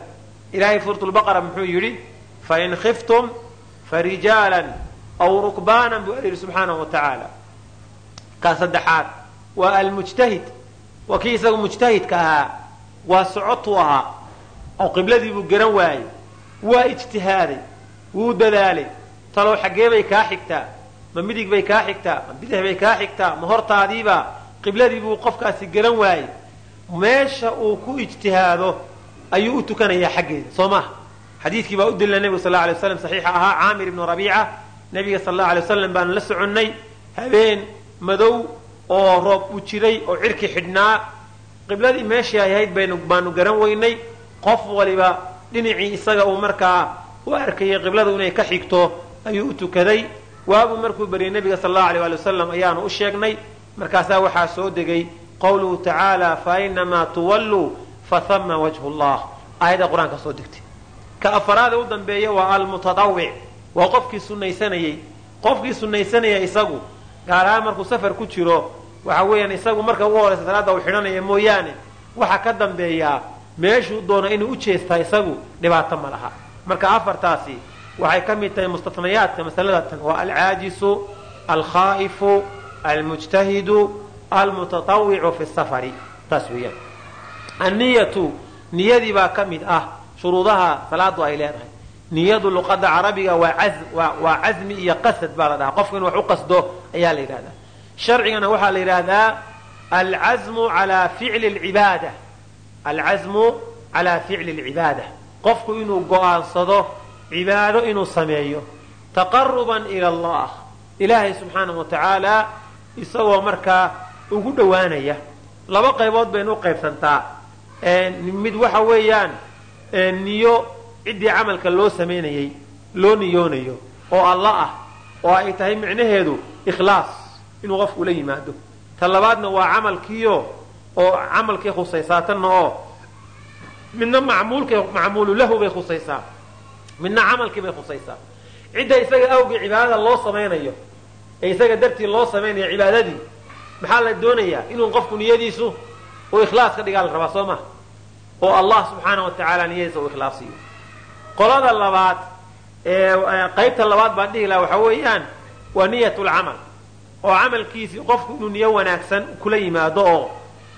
S1: Ilahay suuratulbaqara muxuu yidhi fain khiftum farijaalan aw rukbaanan buu yidhi subxaanahu wa tacaala. Ka saddexaad waa almujtahid waa kii isagu mujtahidka ahaa waa socotuu ahaa oo qibladii buu garan waayey. Waa ijtihaaday wuu dadaalay talow xaggee bay kaa xigtaa ma midig bay kaa xigtaa ma bidix bay kaa xigtaa ma hortaadiibaa qibladii buu qofkaasi garan waayey. Meesha uu ku ijtihaado ayuu u tukanayaa xaggeeda soo maha xadiidkii baa u dilina nebigu sal alay waslam saxiixa ahaa caamir ibnu rabiica nebiga sal allau alay wasalam baanu la soconnay habeen madow oo roob u jiray oo cirki xidhnaa. Qibladii meeshii ay ahayd baanu garan weynay qof waliba dhinacii isaga uu markaa u arkayay qibladu inay ka xigto ayuu u tukaday waabuu markuu baryay nebiga sal allahu alay ali wasalam ayaanu u sheegnay markaasaa waxaa soo degay qawluhu tacaala fa inamaa tuwalluu fahama wajhu llah aayadda qur'aanka soo degtay. Ka afaraada u dambeeya waa almutadawic waa qofkii sunaysanayey qofkii sunaysanaya isagu gaar ahaan markuu safar ku jiro waxa weeyaan isagu marka ugu horeysa salaada uu xidhanaya mooyaane waxa ka dambeeyaa meeshuu doono inuu u jeestaa isagu dhibaato ma laha. Marka afartaasi waxay ka mid tahay mustanayaadka masalada tan waa alcaajisu alkhaa'ifu almujtahidu almutatawicu fi safari. Taas weeyaan. Anniyatu niyadii baa ka mid ah shuruudaha salaadu ay leedahay. Niyadu luqada carabiga waa casmi iyo qasad baa la dhahaa. Qofku in wax u qasdo ayaa la yidhahdaa sharcigana waxaa la yidhaahdaa alcazmu alaa ficli lcibaada alcazmu calaa ficli lcibaada qofku inuu go'aansado cibaado inuu sameeyo taqaruban ila allah. Ilaahay subxaanahu wa tacaala isagoo markaa ugu dhowaanaya. Laba qaybood baynu u qaybsantaa. Mid waxa weeyaan niyo ciddii camalka loo samaynayey loo niyoonayo oo alla ah oo ay tahay micnaheedu ikhlaas inuu qofku ula yimaado. Ta labaadna waa camalkiio oo camalkay khusaysaatana oo midna macmuulka macmuulu lahu bay khusaysaa midna camalkii bay khusaysaa. Cidda isaga awgii cibaadada loo samaynayo ee isaga dartii loo samaynayo cibaadadii maxaa la doonayaa inuu qofku niyadiisu uu ikhlaas ka dhigaa la rabaa soo maha oo allah subxaana wa tacaala niyadiisa uu ikhlaasiyo qolada labaad ee qaybta labaad baan dhihi laha waxaa weeyaan waa niyat lcamal oo camalkiisii qofku inuu niyo wanaagsan kula yimaado oo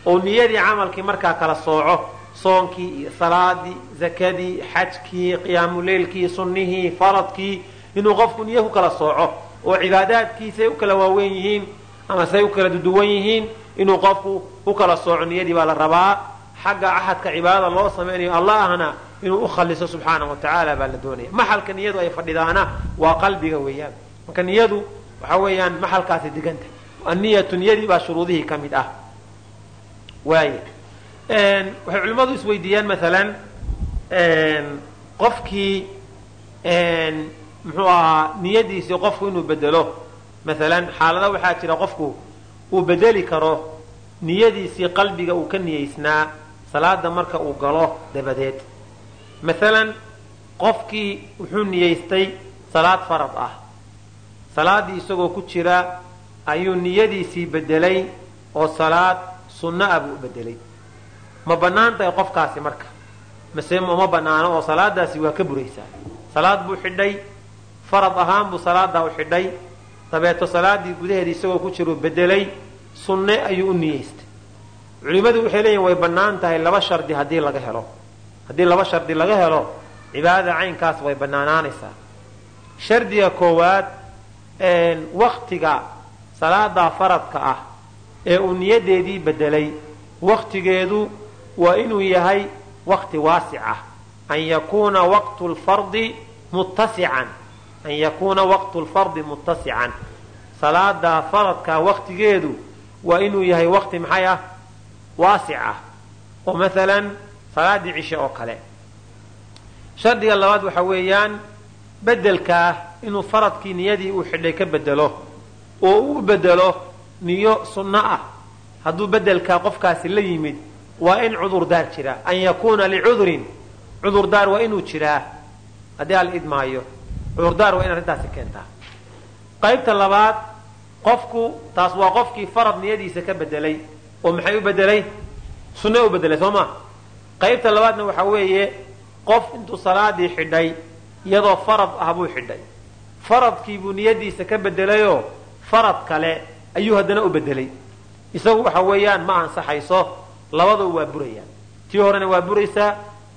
S1: oo niyadii camalkii markaa kala sooco soonkii iyo salaadii zakadii xajkii qiyaamuleylkii sunnihii faradkii inuu qofku niyo ku kala sooco oo cibaadaadkiisay u kala waaweyn yihiin ama say u kala duduwan yihiin inuu qofku u kala sooco niyadii baa la rabaa. Xagga axadka cibaadada loo samaynayo allahna inuu u khaliso subxaana wa tacaala baa la doonaya. Maxalka niyadu ay fadhidaana waa qalbiga weeyaan. Marka niyadu waxa weeyaan maxalkaasi deganta. Anniyatu niyadii baa shuruudihii ka mid ah. Waaya waxay culimmadu isweydiiyaan maalan qofkii muxuu ahaa niyadiisii qofku inuu bedelo. Maalan xaalada waxaa jira qofku uu bedeli karo niyadiisii qalbiga uu ka niyeysnaa salaada marka uu galo dabadeed. Maalan qofkii wuxuu niyeystay salaad farad ah. Salaaddii isagoo ku jira ayuu niyadiisii bedelay oo salaad sunno ah buu bedelay ma bannaan tahay qofkaasi marka. Mase uma bannaano oo salaadaasi waa ka buraysaa salaad buu xidhay farad ahaan buu salaadaa u xidhay dabeeto salaadii gudaheeda isagoo ku jiruu bedelay sunne ayuu u niyeystay culimmadu waxay leeyihiin way bannaan tahay laba shardi haddii laga helo. Haddii laba shardi laga helo cibaadada caynkaas way bannaanaanaysaa. Shardiga koowaad waktiga salaadaa faradka ah ee uu niyadeedii bedelay waktigeedu waa inuu yahay wakti waasic ah an yakuuna waqtu lfardi muttasican an yakuuna waqtu lfardi muttasican. Salaadaa faradka waktigeedu waa inuu yahay wakti maxay ah? Waasic ah. Oo maalan salaaddii cishe oo kale. Shardiga labaad waxa weeyaan bedelkaa inuu faradkii niyadii uu xidhay ka bedelo oo uu bedelo niyo sunno ah. Hadduu bedelkaa qofkaasi la yimid waa in cudurdaar jira. An yakuuna licudrin cudurdaar waa inuu jiraa. Haddii ala idmaayo cudurdaar waa in arrintaasi keentaa. Qaybta labaad qofku taas waa qofkii farad niyadiisa ka bedelay oo maxay u bedelay sunne u bedelay soo ma? Qaybta labaadna waxa weeye qof intuu salaadii xidhay iyadoo farad ah buu xidhay. Faradkii buu niyadiisa ka bedelayoo farad kale ayuu haddana u bedelay isagu waxa weeyaan ma ansaxayso labadoo waa burayaan tii horena waa buraysaa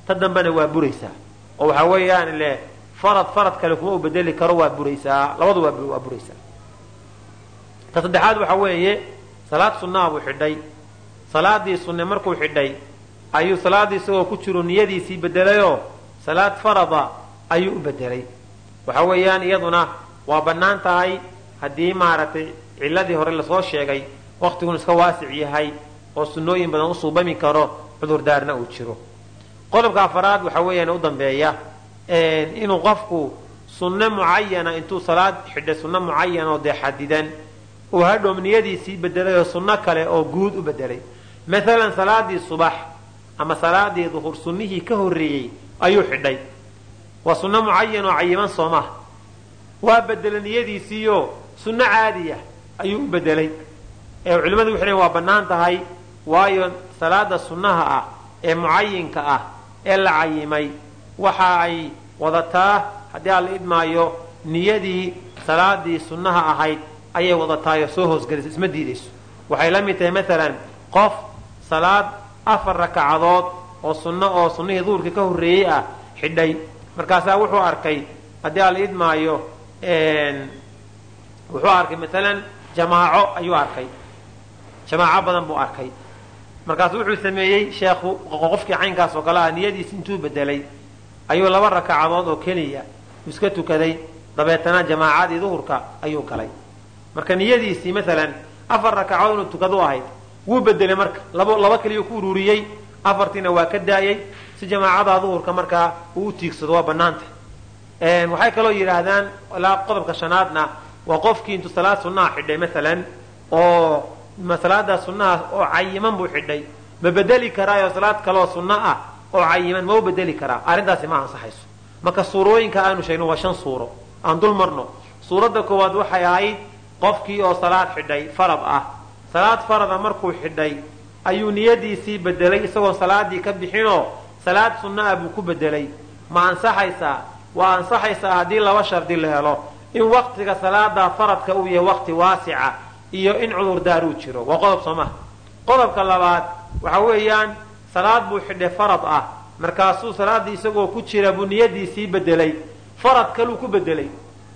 S1: ta dambena waa buraysaa oo waxa weeyaan ile farad farad kale kuma u bedeli karo waa buraysaa labadu waa buraysaa ta saddexaad waxa weeye salaad sunnaha buu xidhay. Salaadii sunne markuu xidhay ayuu salaaddii isagoo ku jiro niyadiisii bedelayoo salaad farada ayuu u bedelay waxa weeyaan iyaduna waa bannaan tahay haddii maaragtay cilladii hore la soo sheegay waqtigun iska waasic yahay oo sunnooyin badan u suubami karo cudurdaarna uu jiro. Qodobka afaraad waxa weeyaan u dambeeya inuu qofku sunno mucayana intuu salaad xidhay sunno mucayan oo dee xadidan uu hadhow niyadiisii bedelay oo sunno kale oo guud u bedelay maalan salaadii subax ama salaadii duhur sunnihii ka horreeyey ayuu xidhay. Waa sunno mucayan oo cayiman soomaha waa bedelay niyadiisiiyo sunno caadiya ayuu u bedelay ee culimmadu waxay leeyiin waa bannaan tahay waayo salaada sunnaha ah ee mucayinka ah ee la cayimay waxa ay wadataa haddii aan la idmaayo niyadii salaadii sunnaha ahayd ayay wadataayo soo hoosgelaysa isma diidayso. Waxay la mid tahay maalan qof salaad afar rakacadood oo sunno oo sunnihii duhurkii ka horreeyey ah xidhay. Markaasaa wuxuu arkay haddii aan la idmaayo wuxuu arkay maalan jamaaco ayuu arkay. Jamaaco badan buu arkay markaasu wuxuu sameeyey sheekhu qofkii caynkaas oo kale ah niyadiisi intuu bedelay ayuu laba rakacadood oo keliya iska tukaday. Dabeetana jamaacadii duhurka ayuu galay. Marka niyadiisii maalan afar rakacadood inuu tukadu ahayd wuu bedelay marka. Laba keliya ku ururiyey afartiina waa ka daayey. Si jamaacada duhurka markaa uu u tiigsado waa banaanta waxay kaloo yidhaahdaan qodobka shanaadna waa qofkii intuu salaad sunnaha xidhay maalan oo salaada sunnaha oo cayiman buu xidhay. Ma bedeli karaayo salaad kaleoo sunno ah oo cayiman ma u bedeli karaa? Arrintaasi ma ansaxayso. Marka suurooyinka aanu sheegno waa shan suuro. Aan dul marno. Suuradda koowaad waxay ahayd qofkii oo salaad xidhay farad ah. Salaad farada markuu xidhay ayuu niyadiisii bedelay isagoon salaadii ka bixinoo salaad sunno ah buu ku bedelay ma ansaxaysaa? Waa ansaxaysaa haddii laba shardi la helo. In waqtiga salaada faradka uu yahay waqti waasica iyo in cudurdaar uu jiro. Waa qodob soo qodobka labaad waxa weeyaan salaad buu xidhay farad ah. Markaasuu salaaddii isagoo ku jira buu niyadiisii bedelay farad kaluu ku bedelay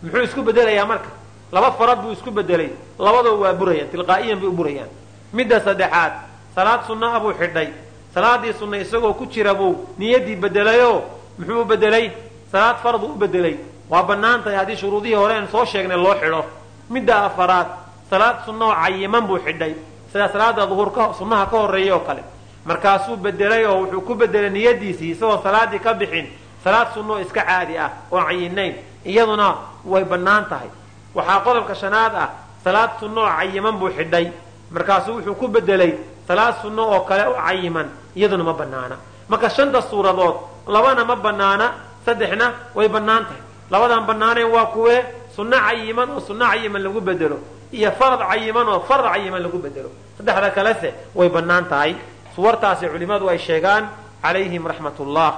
S1: muxuu isku bedelayaa marka? Laba farad buu isku bedelay labadoo waa burayaan tilqaa'iyan bay u burayaan. Midda saddexaad salaad sunna ah buu xidhay. Salaadii sunna isagoo ku jira buu niyaddii bedelayoo muxuu bedelay salaad farad u bedelay waa bannaan tahay haddii shuruudihii hore aan soo sheegnay loo xidho. Midda afaraad salaad sunna oo cayiman buu xidhay. Sida salaada duhur sunnaha ka horreeya oo kale. Markaasuu bedelay oo wuxuu ku bedelay niyadiisii isagoo salaadii ka bixin. Salaad sunnaoo iska caadi ah oon cayinayn iyaduna way bannaan tahay. Waxaa qodobka shanaad ah salaad sunna oo cayiman buu xidhay. Markaasuu wuxuu ku bedelay salaad sunno oo kale oo cayiman. Iyaduna ma bannaana. Marka shanta suuradood labana ma bannaana saddexna way bannaan tahay. Labadaan bannaanayn waa kuwee? Sunno cayiman oo sunno cayiman lagu bedelo iyo farad cayiman oo farad cayiman lagu bedelo. Saddexda kalese way bannaan tahay. Suwartaasi culimmadu ay sheegaan calayhim raxmatullah.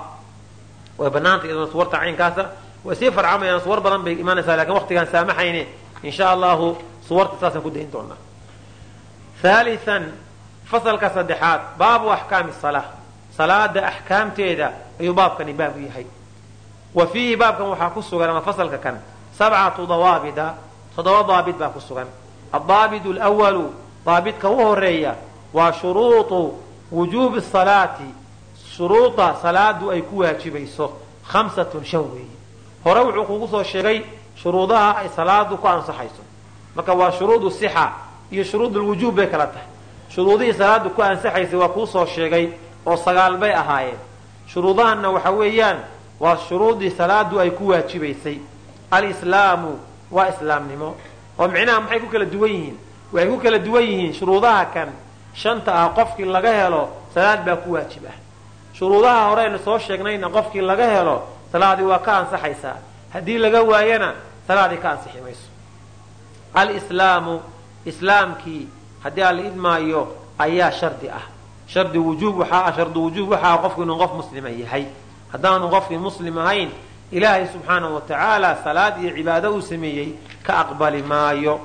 S1: Way bannaantay iyaduna suwarta caynkaasa. Way sii farcamayaan suwar badan bay imaanaysaa laakiin waqtigaan saamaxayne insha allahu suwarta saasaan ku dayn doonaa haalian fasalka saddexaad baabu axkaami salaa salaada axkaamteeda ayuu baabkani baab u yahay. Wa fiihi baabkan waxaa ku sugan ama fasalka kan sabcatu dawaabida toddoba daabit baa ku sugan addaabit lwalu daabidka u horreeya waa shuruudu wujuubi salaati shuruuda salaadu ay ku waajibayso hamsatun shan weeye hore wuxuu kugu soo sheegay shuruudaha ay salaadu ku ansaxayso marka waa shuruudu sixa iyo shuruud lwujuub bay kala tahay shuruudihii salaadu ku ansaxaysay waa kuu soo sheegay oo sagaal bay ahaayeen shuruudahanna waxa weeyaan waa shuruudii salaadu ay ku waajibaysay alislaamu waa islaamnimo oo micnaha maxay ku kala duwan yihiin? Waxay ku kala duwan yihiin shuruudaha kan. Shanta ah qofkii laga helo salaad baa ku waajib ah. Shuruudaha horeynu soo sheegnayna qofkii laga helo salaadii waa ka ansaxaysaa. Haddii laga waayana salaadii ka ansixi mayso. Alislaamu islaamkii haddii aan idmaayo ayaa shardi ah. Shardi wujuub waxaa ah shardi wujuub waxaa qofku inuu qof muslima yahay. Haddaanu qofkii muslim ahayn ilaahay subxaanahu wa tacaala salaad iyo cibaado uu sameeyey ka aqbali maayo.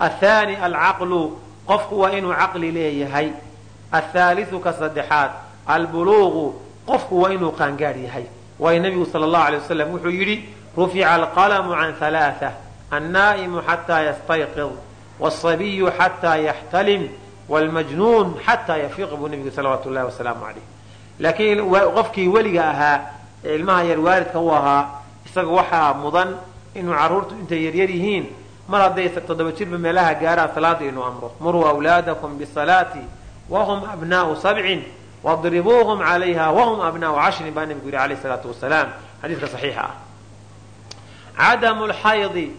S1: Athaani alcaqlu qofku waa inuu caqli leeyahay. Athaaliu ka saddexaad albuluuqu qofku waa inuu qaangaadh yahay. Waayo nabigu sal allahu alay wasalam wuxuu yidhi rufica alqalamu can halaaa annaa'imu xataa yastayqid wاsabiyu xataa yaxtalim wاlmajnuun xataa yafiiq buu nabigu salawaatu llahi wasalaamu calayh. Laakiin qofkii weliga ahaa ilmaha yar waalidka u ahaa isaga waxaa mudan inuu carruurtu intay yaryar yihiin mar hadday toddoba jirba meelaha gaaraan salaada inuu amro. Muruu awlaadakum bisalaati wahum abnaau sabcin wadribuuhum calayha wahum abnaau cashrin baa nabigu yidhi alayh salaatu wasalaam. Xadiiska saxiixa ah. Cadamu lxaydi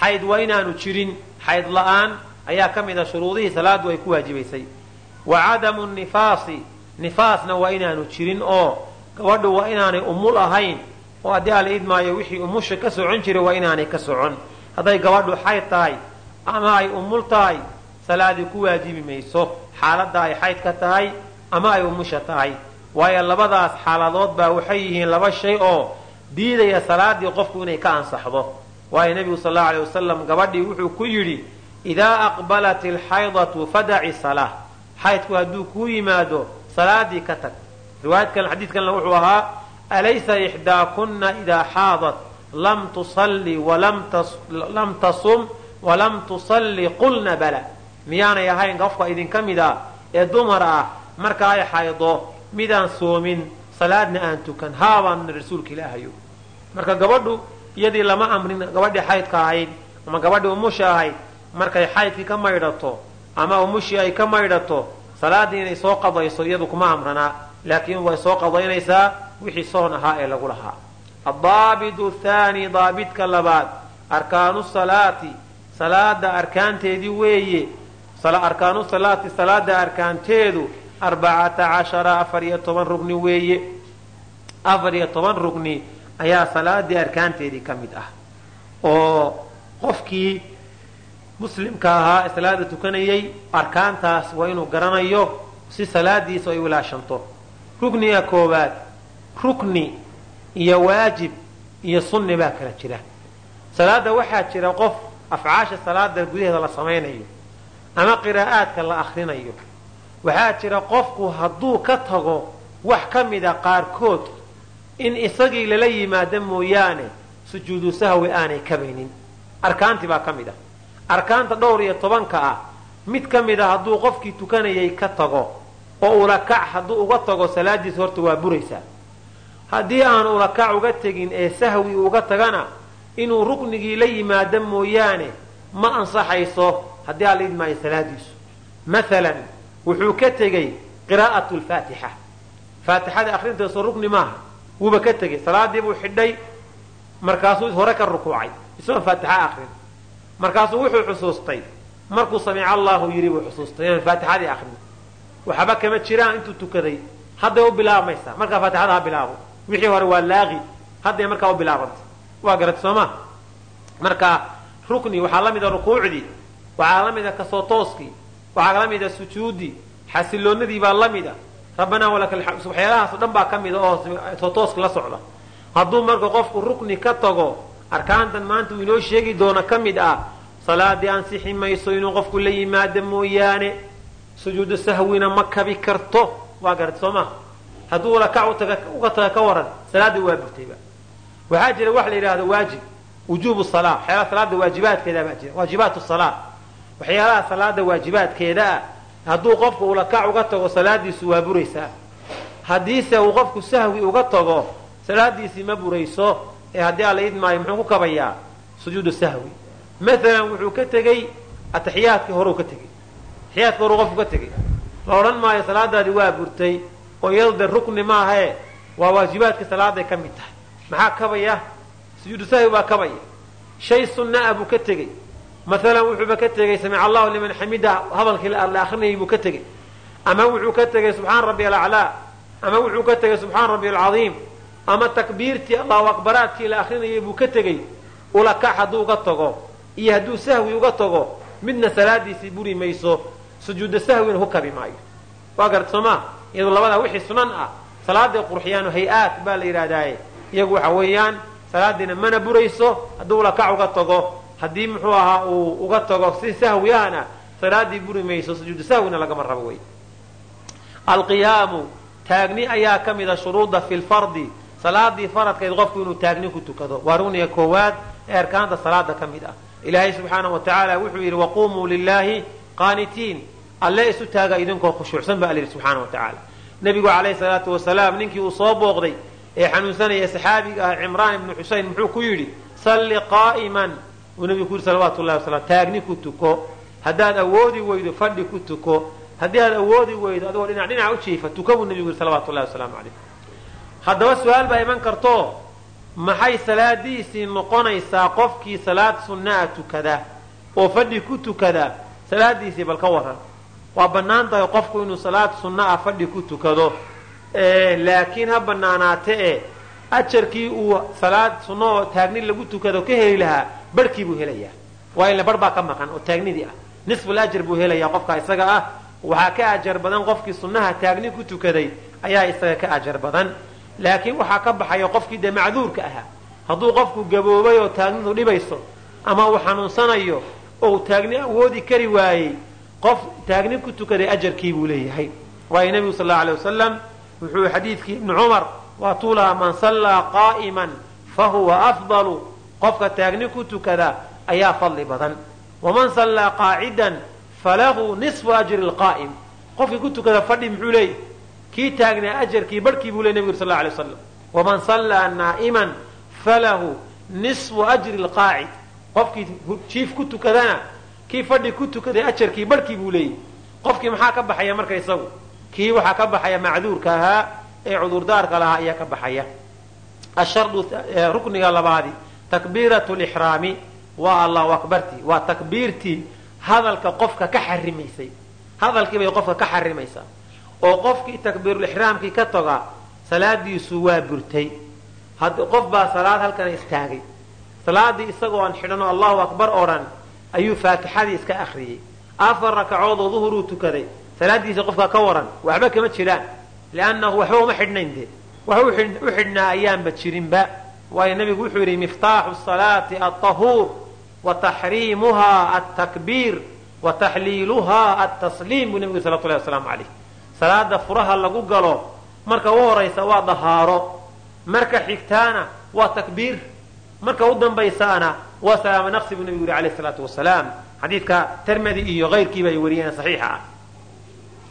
S1: xayd waa inaanu jirin xayd la'aan ayaa ka mid a shuruudihii salaadu ay ku waajibaysay. Wa cadamu nifaasi nifaasna waa inaanu jirin oo gabadhu waa inaanay umul ahayn oo haddii ala idmaayo wixii umusha ka socon jiray waa inaanay ka socon. Hadday gabadhu xayd tahay ama ay umul tahay salaadii ku waajibi mayso. Xaaladda ay xayd ka tahay ama ay umusha tahay. Waayo labadaas xaaladood baa waxay yihiin laba shay oo diidaya salaadii qofku inay ka ansaxdo. Waayo nebigu sal allau alay wasalam gabadhii wuxuu ku yidhi idaa aqbalat alxaydatu fadaci salaa xaydku hadduu kuu yimaado salaadii ka tag. Riwaayadkan xadiidkanna wuxuu ahaa alaysa ixdaakunna idaa xaadat lam tusalli walam tasum walam tusalli qulna bala miyaanay ahayn qofka idinka mid ah ee dumar ah marka ay xaydo midaan soomin salaadna aan tukan haabaan rasuulka ilaahayo marka gabadhu iyadii lama amrin gabadhii xaydka ahayd ama gabadhii umusha ahayd markay xaydkii ka maydhato ama umushii ay ka maydhato salaaddii inay soo qadayso iyadu kuma amranaa laakiin way soo qadaynaysaa wixii soon ahaa ee lagu lahaa. Addaabitu thaani daabidka labaad arkaanu salaati salaada arkaanteedii weeye arkaanu salaati salaada arkaanteedu arbacata cashara afar iyo toban rugni weeye. Afar iyo toban rugni ayaa salaadii arkaanteedii ka mid ah. Oo qofkii muslimka ahaa salaada tukanayay arkaantaas waa inuu garanayo si salaadiisu ay wilaashanto rukniga koowaad rukni iyo waajib iyo sunni baa kala jira. Salaada waxaa jira qof afcaasha salaada gudaheeda la samaynayo ama qiraa'aadka la akrinayo waxaa jira qofku hadduu ka tago wax ka mida qaarkood in isagii lala yimaado mooyaane sujuudu sahwi aanay kabaynin. Arkaantii baa ka mid ah. Arkaanta dhowr iyo tobanka ah mid ka mid a hadduu qofkii tukanayay ka tago oo ulakac hadduu uga tago salaadiis horta waa buraysaa haddii aan ulakac uga tegin ee sahwi uga tagana inuu ruknigii la yimaado mooyaane ma ansaxayso haddii aan la idmaayo salaadiisu. Maalan wuxuu ka tegey qiraa'atu lfaatixa faatixada akrinteeso rukni maaha wuuba ka tegey salaadii buu xidhay markaasuu hore ka rukuucay. Isagoon faatixa akrin markaasuu wuxuu xusuustay. Markuu samica allahu yidhi buu xusuustay. Inaan faatixadii akrin waxba kama jiraan intuu tukaday. Hadday u bilaabmaysaa markaa faatixada ha bilaabo wixii hore waa laaqi hadday markaa u bilaabantay waa garatay soo ma marka rukni waxaa la mida rukuucdii waxaa la mida ka soo tooskii waxaa la mida sujuudii xasiloonadii baa la mida rabbanaa walaka alxamd waxyaalahaas o dhan baa ka mida oo soo tooska la socda. Hadduu marka qofku rukni ka tago arkaantan maanta uu inoo sheegi doono ka mid ah salaadii ansixi mayso inuu qofku la yimaado mooyaane sujuudu sahwina ma kabi karto. Waa garata soo maha hadduu lakac uga taga ka waran salaadii waa burtayba waxaa jira wax la yidhahdo waajib wujuubu salaa waxyaalaha salaada waajibaadkeeda baa jira waajibaat salaa waxyaalaha salaada waajibaadkeeda ah hadduu qofku uu lakac uga tago salaadiisu waa buraysaa. Haddiise uu qofku sahwi uga tago salaadiisii ma burayso ee haddii alla idmaayo muxuu ku kabayaa? Sujuudu sahwi. Maalan wuxuu ka tegey ataxiyaadkii horeu ka tegey. Ataxiyaadka horeu qofku ka tegey. La odhan maayo salaadaadii waa burtay oo iyadu de rukni maahae waa waajibaadkii salaaday ka mid tahay. Maxaa kabaya? Sujuudu sahwi baa kabaya. Shay sunna ah buu ka tegey. Maalan wuxuuba ka tegey samic allahu liman xamida hadalkii la akrinayay buu ka tegey. Ama wuxuu ka tegey subxaan rabbi alaclaa. Ama wuxuu ka tegey subxaan rabbi alcadiim. Ama takbiirtii allahu akbaraadkii la akrinayay buu ka tegey. Ulakac hadduu uga tago iyo hadduu sahwi uga tago midna salaadiisii buri mayso sujuuda sahwina ku kabi maayo. Waa garta soo maa iyadu labadaa wixii sunan ah salaaday qurxiyaanu hay'aat baa la yidhahdaaye iyagu waxa weeyaan salaadiina mana burayso hadduu ulakac uga tago. Haddii muxuu ahaa uu uga tago si sahwi ahna salaadii buri mayso sujuudu sahwina lagama rabo wey. Alqiyaamu taagni ayaa ka mida shuruuda fi lfardi salaadii faradkeed qofku inuu taagni ku tukado. Waa rugniga koowaad ee arkaanta salaada ka mid ah. Ilaahay subxaanahu wa tacaala wuxuu yidhi waqumuu lilaahi qaanitiin alle isu taaga idinkoo khushuucsan ba alla yidhi subxaana wa tacaala. Nebigu calayhi salaatu wasalaam ninkii uu soo booqday ee xanuunsanaya saxaabiga ah cimraan ibnu xuseyn muxuu ku yidhi salli qaa'iman. Uu nebigu ku yidhi salawatu llahi wasalaam taagni ku tuko. Haddaad awoodi weydo fadhi ku tuko. Haddii aad awoodi weydo adigoo dhinac dhinaca u jiifa tuka buu nebigu yidhi salawatu llahi wasalaamu calayh. Haddaba su'aal baa iman karto maxay salaadiisii noqonaysaa qofkii salaad sunnaa tukada? Oo fadhi ku tukada salaadiisii bal ka waran waa bannaan tahay qofku inuu salaad sunna ah fadhi ku tukado. Laakiin ha bannaanaate e ajarkii uu salaad sunna oo taagni lagu tukado ka heli lahaa barhkii buu helayaa. Waa ila barh baa ka maqan oo taagnidii ah. Nisful ajar buu helayaa qofka isaga ah. Waxaa ka ajar badan qofkii sunnaha taagni ku tukaday ayaa isaga ka ajar badan. Laakiin waxaa ka baxaya qofkii dee macduurka ahaa. Hadduu qofku gaboobay oo taagnidu dhibayso ama uu xanuunsanayo oo taagni awoodi kari waayey qof taagni ku tukaday ajarkii buu leeyahay. Waayo nebigu sal allau alay wasalam wuxuu xadiidkii ibni cumar waa tuulaha man sallaa qaa'iman fa afdalu. Qofka taagni ku tukada ayaa fadli badan. Waman sallaa qaacidan falahu nisfu ajri lqaa'im qofkii ku tukada fadhi muxuu leeyahy kii taagnaa ajarkii barhkii buu ley nebigu sal la alay waslam waman sallaa naa'iman falahu nisfu ajri lqaacid qofkii jiif ku tukadana kii fadhi ku tukaday ajarkii barhkii buu leeyahy qofkii maxaa ka baxaya marka isagu? Kii waxaa ka baxaya macduurka ahaa ee cudurdaarka lahaa ayaa ka baxaya. Ashardu rukniga labaadi takbiiratu lixraami waa allahu akbartii waa takbiirtii hadalka qofka ka xarimaysay hadalkii bay qofka ka xarimaysaa oo qofkii takbiirulixraamkii ka toga salaadiisu waa burtay qof baa salaad halkana istaagay. Salaadii isagoo aan xidhanoo allahu akbar odhan ayuu faatixadii iska akhriyey. Afar rakacood oo duhuruu tukaday. Salaadiisa qofka ka waran waxba kama jiraan. Liannahu waxba uma xidhnayn dee. Wax u xidhnaa ayaanba jirinba. Waayo nebigu wuxuu yidhi miftaaxu salaati alطahuur wa taxriimuha altakbiir wa taxliiluha altasliim buu nebigu salawatu llahi wasalaamu calayh. Salaada furaha lagu galo marka u horaysa waa dahaaro. Marka xigtaana waa takbiir. Marka u dambaysaana waa salaamo naqsi buu nebigu yihi alayh salaatu wasalaam xadiidka termedi iyo keyrkiiba ay wariyeen saxiixa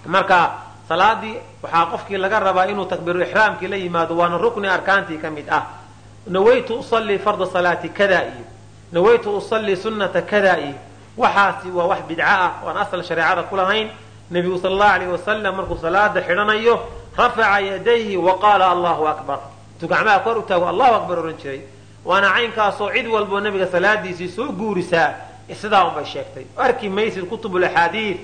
S1: marka salaadii waxaa qofkii laga rabaa inuu takbiirulixraamkii la yimaado waana rukni arkaantii ka mid ah nawaytu usallii farda salaati kada iyo nawaytu usallii sunnata kada iyo waxaasi waa wax bidca ah oan asal shareecada ku nebigu sal allahu alayh wasalam markuu salaada xidhanayo rafaca yadayhi wa qaala allahu akbar intuu gacmaha kor u taago allahu akbar odhan jiray waana caynkaasoo cid walboo nebiga salaadiisii soo guurisaa sidaa unbay sheegtay. Arki maysid kutubul axaadiid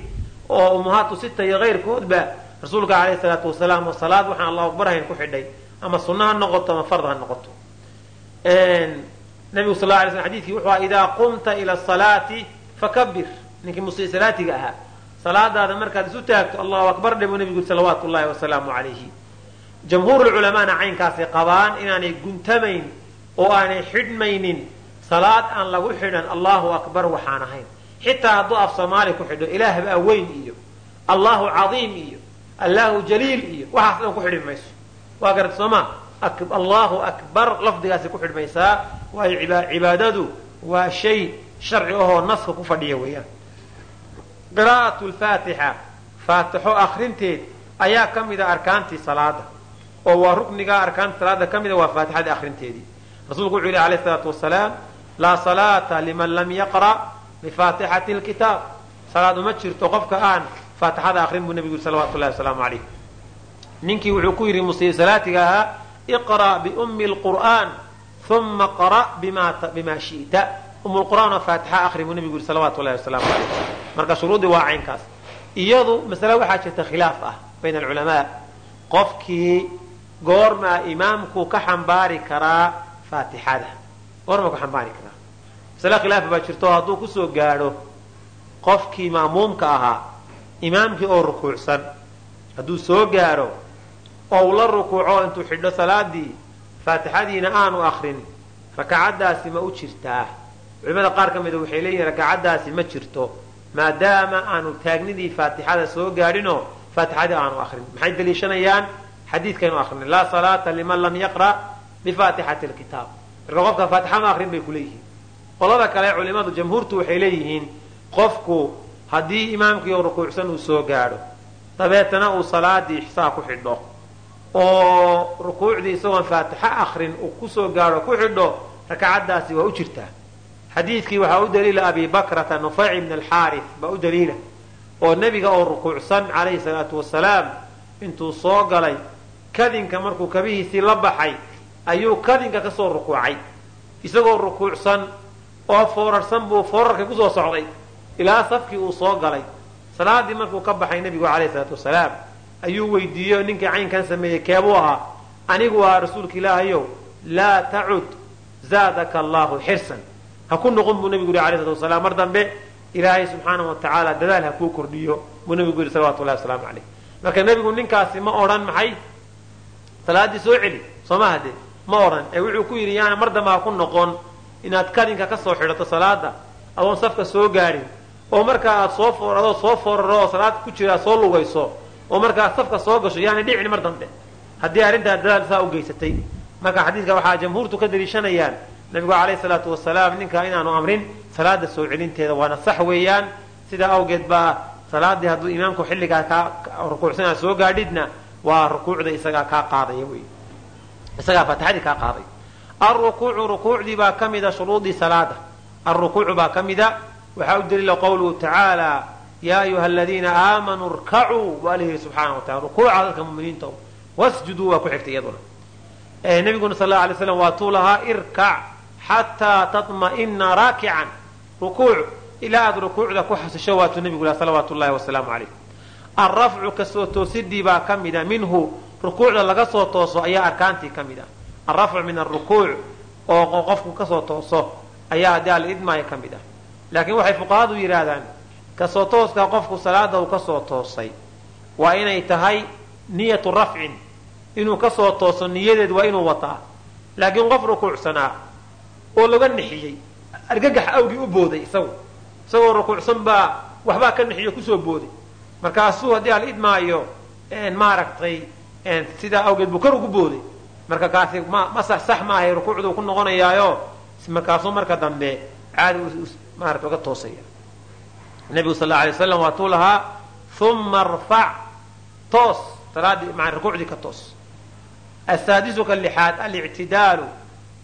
S1: oo ummahaatu sita iyo kayrkoodba rasuulka alayhi salaatu wasalaam oo salaad waxaan allahu akbar hayn ku xidhay ama sunna ha noqoto ama fard ha noqoto. Nabigu sal la slam xadidkii wuxuu aha idaa qumta ila salaati fakabir ninkii musii salaatiga ahaa. Salaadaada markaad isu taagto allahu akbar dhe buu nebigu salawaatu llahi wasalaamu calayhi. Jamhuurulculamaana caynkaasay qabaan inaanay guntamayn oo aanay xidhmaynin. Salaad aan lagu xidhan allahu akbar waxaan ahayn. Xitaa hadduu af soomaali ku xidho ilaah baa weyn iyo allahu cadiim iyo allahu jaliil iyo waxaas dhan ku xidhi mayso. Waa garad sooma allahu akbar lafdigaasi ku xidhmaysaa waayo cibaadadu waa shay sharci ahoo naska ku fadhiya weeyaan. Qiraa'atu lfaatixa faatixo akrinteed ayaa ka mida arkaantii salaada oo waa rukniga arkaanta salaada ka mida waa faatixada akrinteedii rasuulku wuxuu yihi alayh salaatu wasalaam laa salaata liman lam yaqra' bifaatixati lkitaab salaad uma jirto qofka aan faatixada akrin buu nebigu yiri salawatu wasalaamu calayh. Ninkii wuxuu ku yidhi musii salaatiga ahaa iqra' biummi lqur'aan uma qra' bima shi'ta. Umulqur'aan oo faatixa akri buu nebigu yiri salawatu wasalaamu calayh. Marka shuruudii waa caynkaas. Iyadu masale waxaa jirta khilaaf ah bayna alculamaa. Qofkii goormaa imaamku ka xambaari karaa faatixada. Goormaa ka xambaari karaa masale khilaafa baa jirto hadduu ku soo gaadho qofkii maamuumka ahaa imaamkii oo rukuucsan hadduu soo gaadho oo uu la rukuuco intuu xidho salaadii faatixadiina aanu akrin rakacaddaasi ma u jirtaa. Culimada qaar ka mida waxay leeyihiin rakacaddaasi ma jirto maadaama aanu taagnidii faatixada soo gaadhinoo faatixadii aanu akrin maxay daliishanayaan? Xadiidkaynu akrinay laa salaata liman lam yaqra' bifaatixati lkitaab marka qofka faatixa ma akrin bay kuleeyihiin qolada kale culimadu jamhuurtu waxay leeyihiin qofku haddii imaamkii oo rukuucsan uu soo gaadho dabeetana uu salaadii xisaa ku xidho oo rukuucdii isagoon faatixo akrin uu ku soo gaadho ku xidho rakacaddaasi waa u jirtaa xadiidkii waxaa u daliila abi bakrata nufayc ibn alxaari baa u daliila oo nebiga oo rukuucsan calayhi salaatu wasalaam intuu soo galay kadinka markuu kabihiisii la baxay ayuu kadinka ka soo rukuucay. Isagoo rukuucsan oo foorarsan buu foorarka ku soo socday. Ilaa safkii uu soo galay. Salaadii markuu ka baxay nebigu calayhi salaatu wasalaam ayuu weydiiyey ninkii caynkan sameeyey keebuu ahaa? Anigu waa rasuulka ilaahayow laa tacud zaadaka allahu xirsan. Ha ku noqon buu nebigu yihi alayh salatu wasalaam. Mar dambe ilaahay subxaanahu wa tacaala dadaal ha kuu kordhiyo buu nebigu yihi salawatu llahi wasalaamu calayh. Marka nebigu ninkaasi ma odhan maxay? Salaaddii soo celi sooma hade ma odhan ee wuxuu ku yidhi yaana mar dambe ha ku noqon inaad kadinka ka soo xidhato salaada adoon safka soo gaadhin oo markaa aad soo adoo soo fooraro oo salaad ku jira soo lugayso oo markaa safka soo gasho yaana dhicin mar dambe. Haddii arrintaa dadaal saa u geysatay. Marka xadiidka waxaa jamhuurtu ka daliishanayaan nabigu calayhi salaatu wasalaam ninkaa inaanu amrin salaada soo celinteeda waana sax weeyaan. Sidaa awgeed baa salaadii hadduu imaamku xilligaa kaa rukuucsanaa soo gaadhidna waa rukuucda isagaa kaa qaadaya wey isagaa faatixadii kaa qaaday. Alrukuucu rukuucdii baa ka mida shuruudii salaada. Alrukuucu baa ka mida waxaa u daliila qawluhu tacaala yaa ayuha aladiina aamanuu rkacuu waa la yidhi subxaana wa taala rukuuca dadka muminiinta wasjuduu waa ku xigtay iyaduna nabiguna sal la alay slam waa lahaa irkac xataa taطma'ina raakican. Rukuuc ilaa aad rukuucda ku xasisho waatuu nebigu laha salawaatu llahi wasalaamu calayh alrafcu ka soo toosidii baa ka mida minhu rukuucda laga soo tooso ayaa arkaantii ka mid ah. Alrafcu min arukuuc oo qofku ka soo tooso ayaa haddii alidmaaya ka mid ah. Laakiin waxay fuqahadu yidhaahdaan ka soo tooskaa qofku salaada uu ka soo toosay waa inay tahay niyatu rafcin. Inuu ka soo tooso niyadeed waa inuu wataa. Laakiin qof rukuucsanaa oo laga nixiyey argagax awgii u booday isagu isagoo rukuucsan baa waxbaa ka nixiyo ku soo booday. Markaasuu haddii alidmaayo maaragtay sidaa awgeed buu kor ugu booday. Marka kaasi ma sax maahay rukuucduu ku noqonayaayo. Markaasuu marka dambe caadi maarata uga toosaya nebigu sal la alay waslam waa tuu lahaa uma rfac toos salaadii maa rukuucdii ka toos. Asaadisu ka lixaad alictidaalu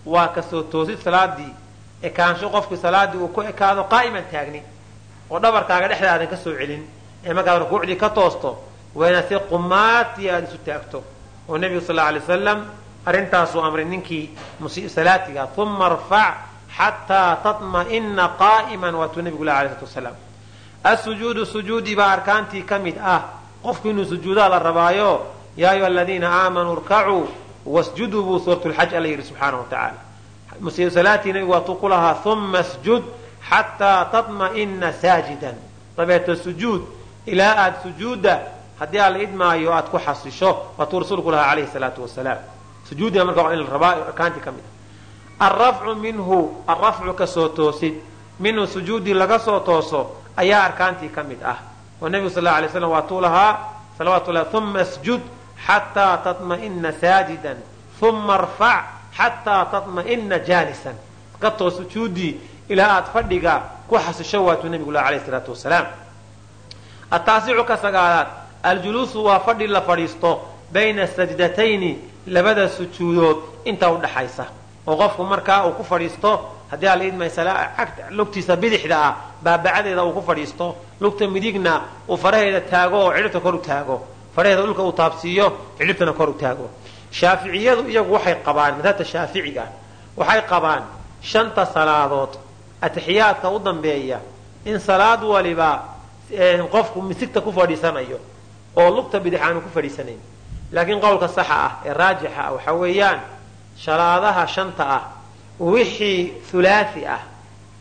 S1: waa ka soo toosid salaadii. Ekaansho qofkii salaadii uu ku ekaado qaa'iman taagni. Oo dhabarkaaga dhexdaadan ka soo celin. Ee markaad rukuucdii ka toosto wayna si qumaati aada isu taagto oo nebigu sal la alay wasalam arrintaasuu amray ninkii salaatiga uma rfac xataa taطma'ina qaa'iman waatuu nebigu lah alay slatu wasalaam asujuudu sujuudii baa arkaantii ka mid ah qofku inuu sujuudaa la rabaayo yaa ayuha aladiina aamanuu rkacuu wasjuduu buu suurat lxaj alla yidhi subxaana wa tacaala musii salaatii nebigu waatuu ku lahaa uma sjud xataa taطma'ina saajidan dabeeto sujuud ilaa aada sujuudda haddii aan la idmaayo aad ku xasisho waatuu rasuulku lahaa calayhi salaatu wasalaam sujuudiga marka waa in la rabaa ka mid ah. Alrafcu minhu alrafcu ka soo toosid minhu sujuudii laga soo tooso ayaa arkaantii ka mid ah. Oo nebigu sal la alay slam waatuu lahaa salawatu llahi uma asjud xataa taطma'ina saajidan uma arfac xataa taطma'ina jaalisan. Ka toos sujuudii ilaa aad fadhiga ku xasisho waatuu nebigu laha alayh salaatu wasalaam ataasicu ka sagaalaad aljuluusu waa fadhi la fadhiisto bayna sajdatayni labada sujuudood inta udhaxaysa oo qofku markaa uu ku fadhiisto haddii ala idmaysa lugtiisa bidixda ah baabacadeeda uu ku fadhiisto lugta midigna uu faraheeda taago oo cidhibta kor u taago. Faraheeda dhulka uu taabsiiyo cidhibtana kor u taago. Shaaficiyadu iyagu waxay qabaan madhabta shaaficiga. Waxay qabaan shanta salaadood. Atixiyaadka u dambeeya in salaad waliba qofku misigta ku fadhiisanayo oo lugta bidix aanu ku fadhiisanayn. Laakiin qowlka saxa ah ee raajixa ah waxa weeyaan salaadaha shanta ah wixii hulaasi ah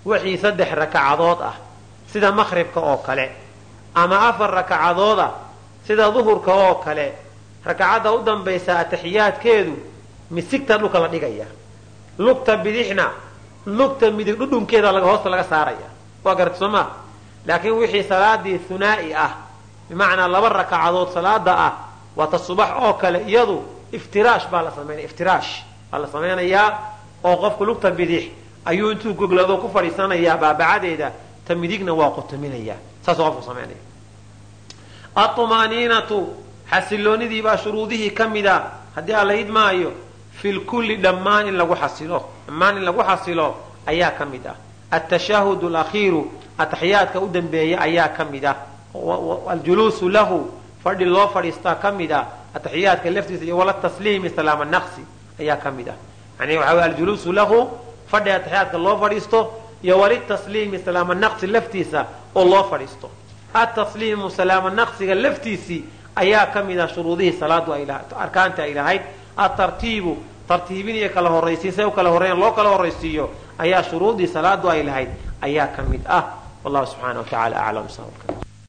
S1: wixii saddex rakacadood ah sida maqhribka oo kale ama afar rakacadooda sida duhurka oo kale rakacadda u dambaysa atixiyaadkeedu misigta dhulka la dhigaya. Lugta bidixna lugta midig dhudhunkeeda hoosta laga saaraya. Waa garata soo maa laakiin wixii salaadii hunaa'i ah bimacnaa laba rakacadood salaada ah waata subax oo kale iyadu iftiraash baa la samaynaya iftiraash baa la samaynayaa oo qofku lugta bidix ayuu intuu goglado ku fadhiisanayaa baabacadeeda ta midigna waa qotominaya saasuu qofku samaynaya aطmaaniinatu xasiloonidii baa shuruudihii ka mida haddii aan la idmaayo fi dhammaan in lagu xasilo dhammaan in lagu xasilo ayaa ka mid ah atashahud alakhiiru ataxiyaadka u dambeeya ayaa ka mid ah aljuluusu lahu fadhi loo fadhiistaa ka mid ah ataxiyaadka laftiisa iyo wala tasliimi salaama naqsi ayaa ka mid ah yani waxa wey aljuluusu lahu fadhi ataxiyaadka loo fadhiisto iyo walitasliimi salaama naqsi laftiisa oo loo fadhiisto atasliimu salaama naqsiga laftiisii ayaa ka mid ah shuruudihii salaadu arkaanta ay lahayd atartiibu tartiibin iyo kala horaysiin say u kala horreeyan loo kala horraysiiyo ayaa shuruudii salaadu ay lahayd ayaa ka mid ah. Wallahu subxaana wa tacala aclam